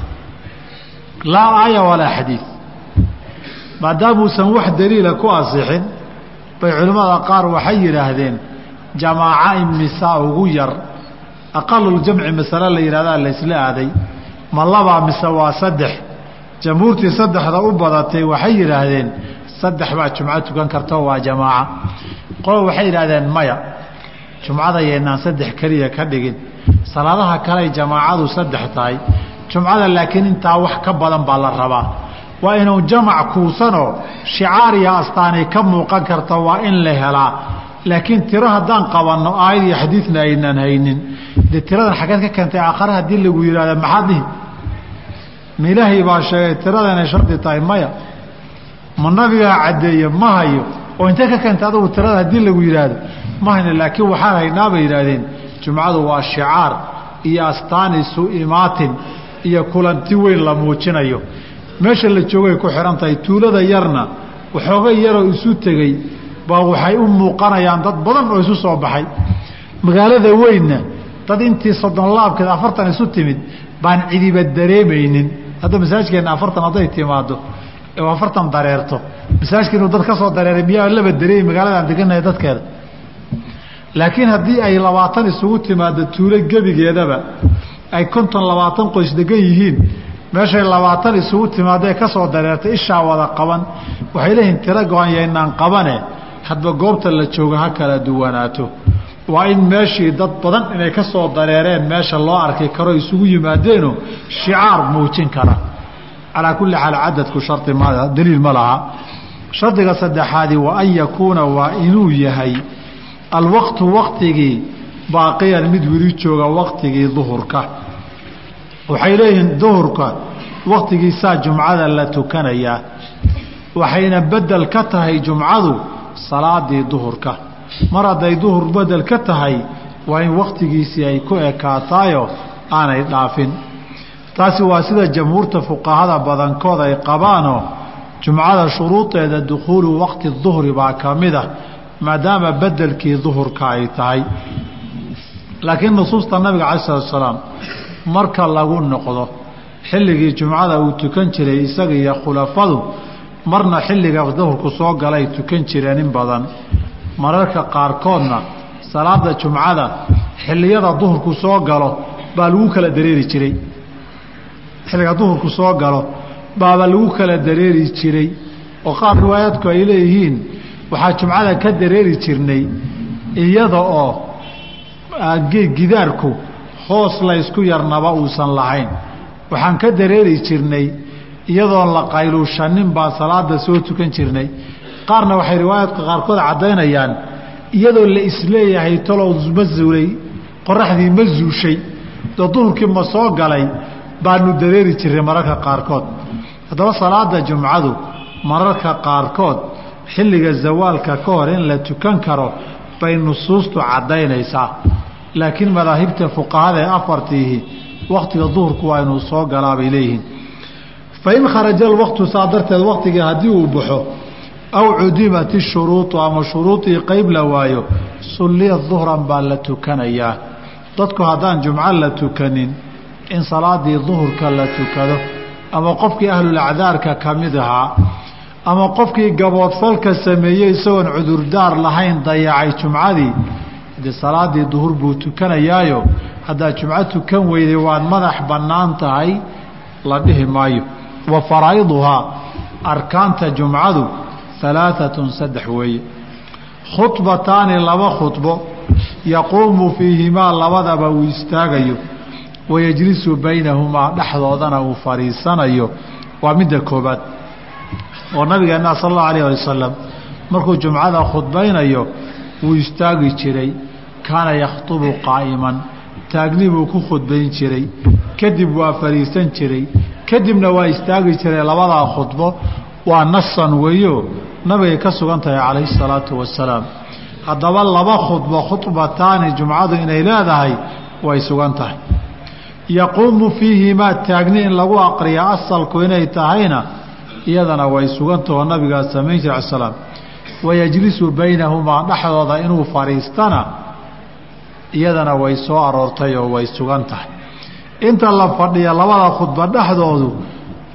laa aaya walaa xadiid maadaamuusan wax daliila ku asixin bay culimmada qaar waxay yidhaahdeen jamaaca imisaa ugu yar aqaluljamci masale la yidhahdaa laysla aaday ma labaa mise waa saddex. Jamhuurtii saddexda u badatay waxay yidhaahdeen saddex baa jumco tukan karto waa jamaaca. Qolo waxay yidhahdeen maya jumcada yaynaan saddex keliya ka dhigin. Salaadaha kaley jamaacadu saddex tahay. Jumcada laakiin intaa wax ka badan baa la rabaa waa inuu jamac kuusanoo shicaar iyo astaanay ka muuqan karta waa in la helaa laakiin tiro haddaan qabanno aayad iyo xadiidna aynaan haynin. Dee tiradan xaggeed ka keentay aakhare haddii lagu yidhahda maxaad dhihi? Baa sheegay tirada shardi tahay maya. Ma nabigaa caddeeye ma hayo. Oo intee ka keentay adugu tirada haddii lagu yidhaahdo? Ma hayno laakiin waxaan haynaa bay yidhaahdeen. Jumcadu waa shicaar iyo astaan isu imaatin iyo kulanti weyn la muujinayo meesha la joogay ku xihan tahay tuulada yarna waxoogay yaroo isu tegey baa waxay u muuqanayaan dad badan oo isu soo baxay. Magaalada weynna dad intii soddon laabkeed afartan isu timid baan cidiba dareemaynin. Hadda masaajkeenna afartan hadday timaado oo afartan dareerto. Masaajka inuu dad ka dareeray miyaa laba dareemi magaaladaan deganahay dadkeeda? Laakiin haddii ay labaatan isugu timaado tuulo gebigeedaba ay konton labaatan qoys degan yihiin meeshay labaatan isugu timaadee ka soo dareertay ishaa wada qaban. Waxay leeyihiin tiro go-an yaynaan qabane hadba goobta la joogo ha kala duwanaato. Waa in meeshii dad badan inay ka soo dareereen meesha loo arki karo isugu yimaadeeno shicaar muujin kara. Calaa kulli xaal cadadku shari m daliil ma laha. Shardiga saddexaadi wa an yakuuna waa inuu yahay. Alwaqtu waqtigii baaqiyan mid weli jooga waqtigii duhurka waxay leeyihiin duhurka waqtigiisaa jumcada la tukanayaa waxayna bedel ka tahay jumcadu salaadii duhurka. Mar hadday duhur bedel ka tahay waa in waqtigiisii ay ku ekaataayo aanay dhaafin. Taasi waa sida jamhuurta fuqahada badankood ay qabaanoo jumcada shuruudeeda dukhuulu waqti duhri baa ka mid ah maadaama bedelkii duhurka ay tahay. Laakiin nusuusta nabiga cala salatu salaam marka lagu noqdo. Xilligii jumcada uu tukan jiray isaga iyo khulafadu marna xilliga duhurku soo galay tukan jireen in badan. Mararka qaarkoodna salaada jumcada xilliyada duhurku soo galo baa lagu kala dareeri jiray. Xilliga duhurku soo galo baaba lagu kala dareeri jiray. Oo qaar riwaayaadku ay leeyihiin waxaa jumcada ka dareeri jirnay iyada oo gidaarku hoos laysku yarnaba uusan lahayn. Waxaan ka dareeri jirnay iyadoon la qayluushanin baa salaada soo tukan jirnay. Qaarna waxay riwaayaadka qaarkood caddaynayaan iyadoo la is leeyahay talow ma zuulay qoraxdii ma zuushay oo duhurkii ma soo galay baanu dareeri jirnay mararka qaarkood. Haddaba salaada jumcadu mararka qaarkood xilliga zawaalka ka hor in la tukan karo bay nusuustu caddaynaysaa laakiin madaahibta fuqahada ee afartiihi wakhtiga duhurku waa inuu soo galaa bay leeyihiin. Fa in kharaja alwaqtu saa darteed wakhtigii haddii uu baxo aw cudimat ishuruudu ama shuruudii qeyb la waayo sulliya duhran baa la tukanayaa. Dadku haddaan jumco la tukanin in salaadii duhurka la tukado ama qofkii ahlulacdaarka ka mid ahaa ama qofkii gaboodfalka sameeyey isagoon cudurdaar lahayn dayacay jumcadii de salaadii duhur buu tukanayaayo haddaad jumco tukan weyday waad madax bannaan tahay la dhihi maayo. Wa faraa'iduhaa arkaanta jumcadu alaaatun saddex weeye. Khudbataani laba khudbo yaquumu fiihimaa labadaba uu istaagayo wayajlisu baynahumaa dhexdoodana uu fadhiisanayo waa midda koobaad oo nabigeenna sal allahu alayh ali wasalam markuu jumcada khudbaynayo wuu istaagi jiray kaana yakhtubu qaa'iman. Taagni buu ku khudbayn jiray. Kadib waa fadhiisan jiray. Kadibna waa istaagi jiray labadaa khudbo. Waa nasan weeyo. Nabigay ka sugan tahay calayhi salaatu wasalaam haddaba laba khudbo khudbataani jumcadu inay leedahay way sugan tahay. Yaquumu fiihimaa taagni in lagu aqriya asalku inay tahayna iyadana way sugantahoo nabigaa samayn jira ala slaam wayajlisu baynahumaa dhexdooda inuu fadhiistana iyadana way soo aroortay oo way sugan tahay. Inta la fadhiya labada khudba dhexdoodu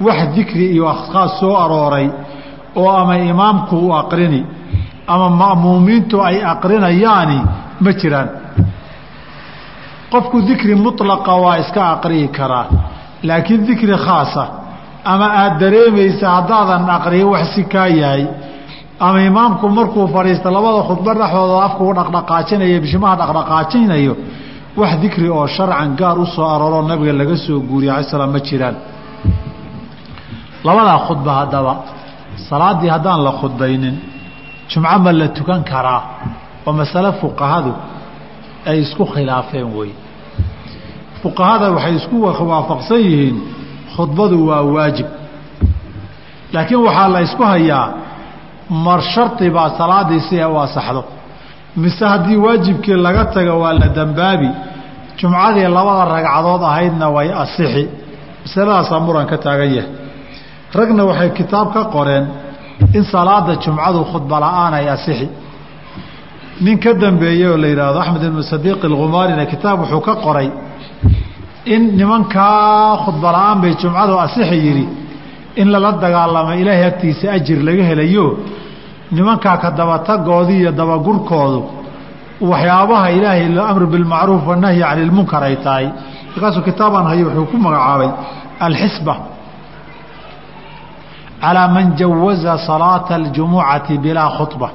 wax dikri iyo askaas soo arooray oo ama imaamku u aqrini ama ma'muumiintu ay aqrinayaani ma jiraan. Qofku dikri mutlaqa waa iska aqriyi karaa laakiin dikri khaasa ama aada dareemaysa haddaadan aqriyo wax si kaa yahay ama imaamku markuu fadhiista labada khudbo dhexdooda afkuu dhaqdhaqaajinayo bishimaha dhaqdhaqaajinayo wax dikri oo sharcan gaar u soo arooroo nabiga laga soo guuriye alai slam ma jiraan. Labadaa khudba haddaba salaaddii haddaan la khudbaynin jumco ma la tukan karaa oo masale fuqahadu ay isku khilaafeen wey fuqahada waxay isku waafaqsan yihiin khudbadu waa waajib. Laakiin waxaa la ysku hayaa mar shardi baa salaaddii si u asaxdo mise haddii waajibkii laga tago waa la dambaabi jumcadii labada ragcadood ahaydna way asixi. Masaladaasaa muran ka taagan yahay. Ragna waxay kitaab ka qoreen in salaada jumcadu khudba la'aan ay asixi. Nin ka dambeeyey oo la yidhaahdo axmed ibnu sadiiq ilkhumaarina kitaab wuxuu ka qoray in nimankaa khudba la'aan bay jumcadu asixi yidhi in lala dagaalamo ilaahay agtiisa ajir laga helayo nimankaa ka dabatagoodii iyo dabagurkoodu waxyaabaha ilaahay amru bilmacruuf wanahyi cani ilmunkar ay tahay. Markaasuu kitaabaan hayo wuxuu ku magacaabay alxisba calaa man jawaza salaata aljumucati bilaa khudba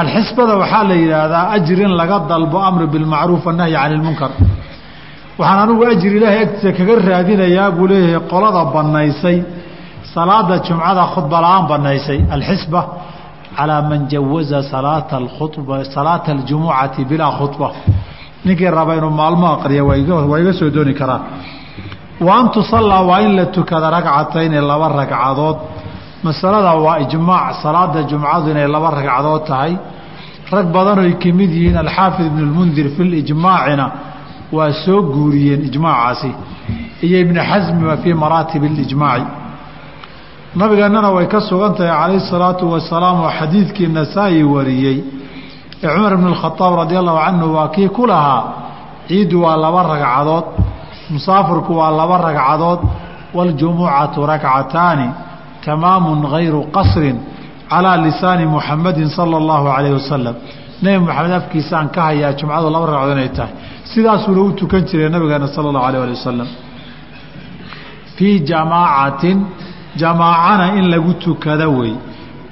alxisbada waxaa la yidhaahdaa ajir laga dalbo amru bilmacruuf wanahyi cani ilmunkar waxaan anigu ajir ilaahay agtiisa kaga raadinayaa buu leeyahay qolada bannaysay salaada jumcada khudba la'aan bannaysay alxisba calaa man jawaza salaata aljumucati bilaa khudba ninkii raba inuu maalmo aqriya waa iga soo dooni karaa. Wa an tusallaa waa in la tukada ragcatayni laba ragcadood. Masalada waa ijmaac salaada jumcadu inay laba ragcadood tahay. Rag badan oy ka mid yihiin alxaafid ibn lmundir fi lijmaacina waa soo guuriyeen ijmaacaasi. Iyo ibni xasmiba fii maraatib اlijmaaci nabigeennana way ka sugan tahay calayh الsalaatu wasalaam oo xadiidkii nasaa-i wariyey ee cumar ibn اkhadaab radi allahu canhu waa kii ku lahaa ciiddu waa laba ragcadood musaafirku waa laba ragcadood waاljumucatu rakcataani tamaamu gayru qasrin calىa lisaani muxamadi salى اllahu alayh wasalam nebi moxamed afkiisaan ka hayaa jumcadu laba ragcadood inay tahay sidaasuuna u tukan jiray nabigeena sala allahu alayh ali wasalam fii jamaacatin jamaacana in lagu tukada wey.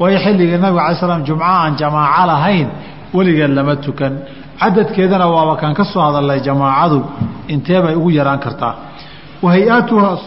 Waayo xilligii nabiga alay slam jumco aan jamaaco lahayn weligeed lama tukan. Cadadkeedana waaba kaan ka soo hadalnay jamaacadu intee bay ugu yaraan kartaa. Wa hay'atuha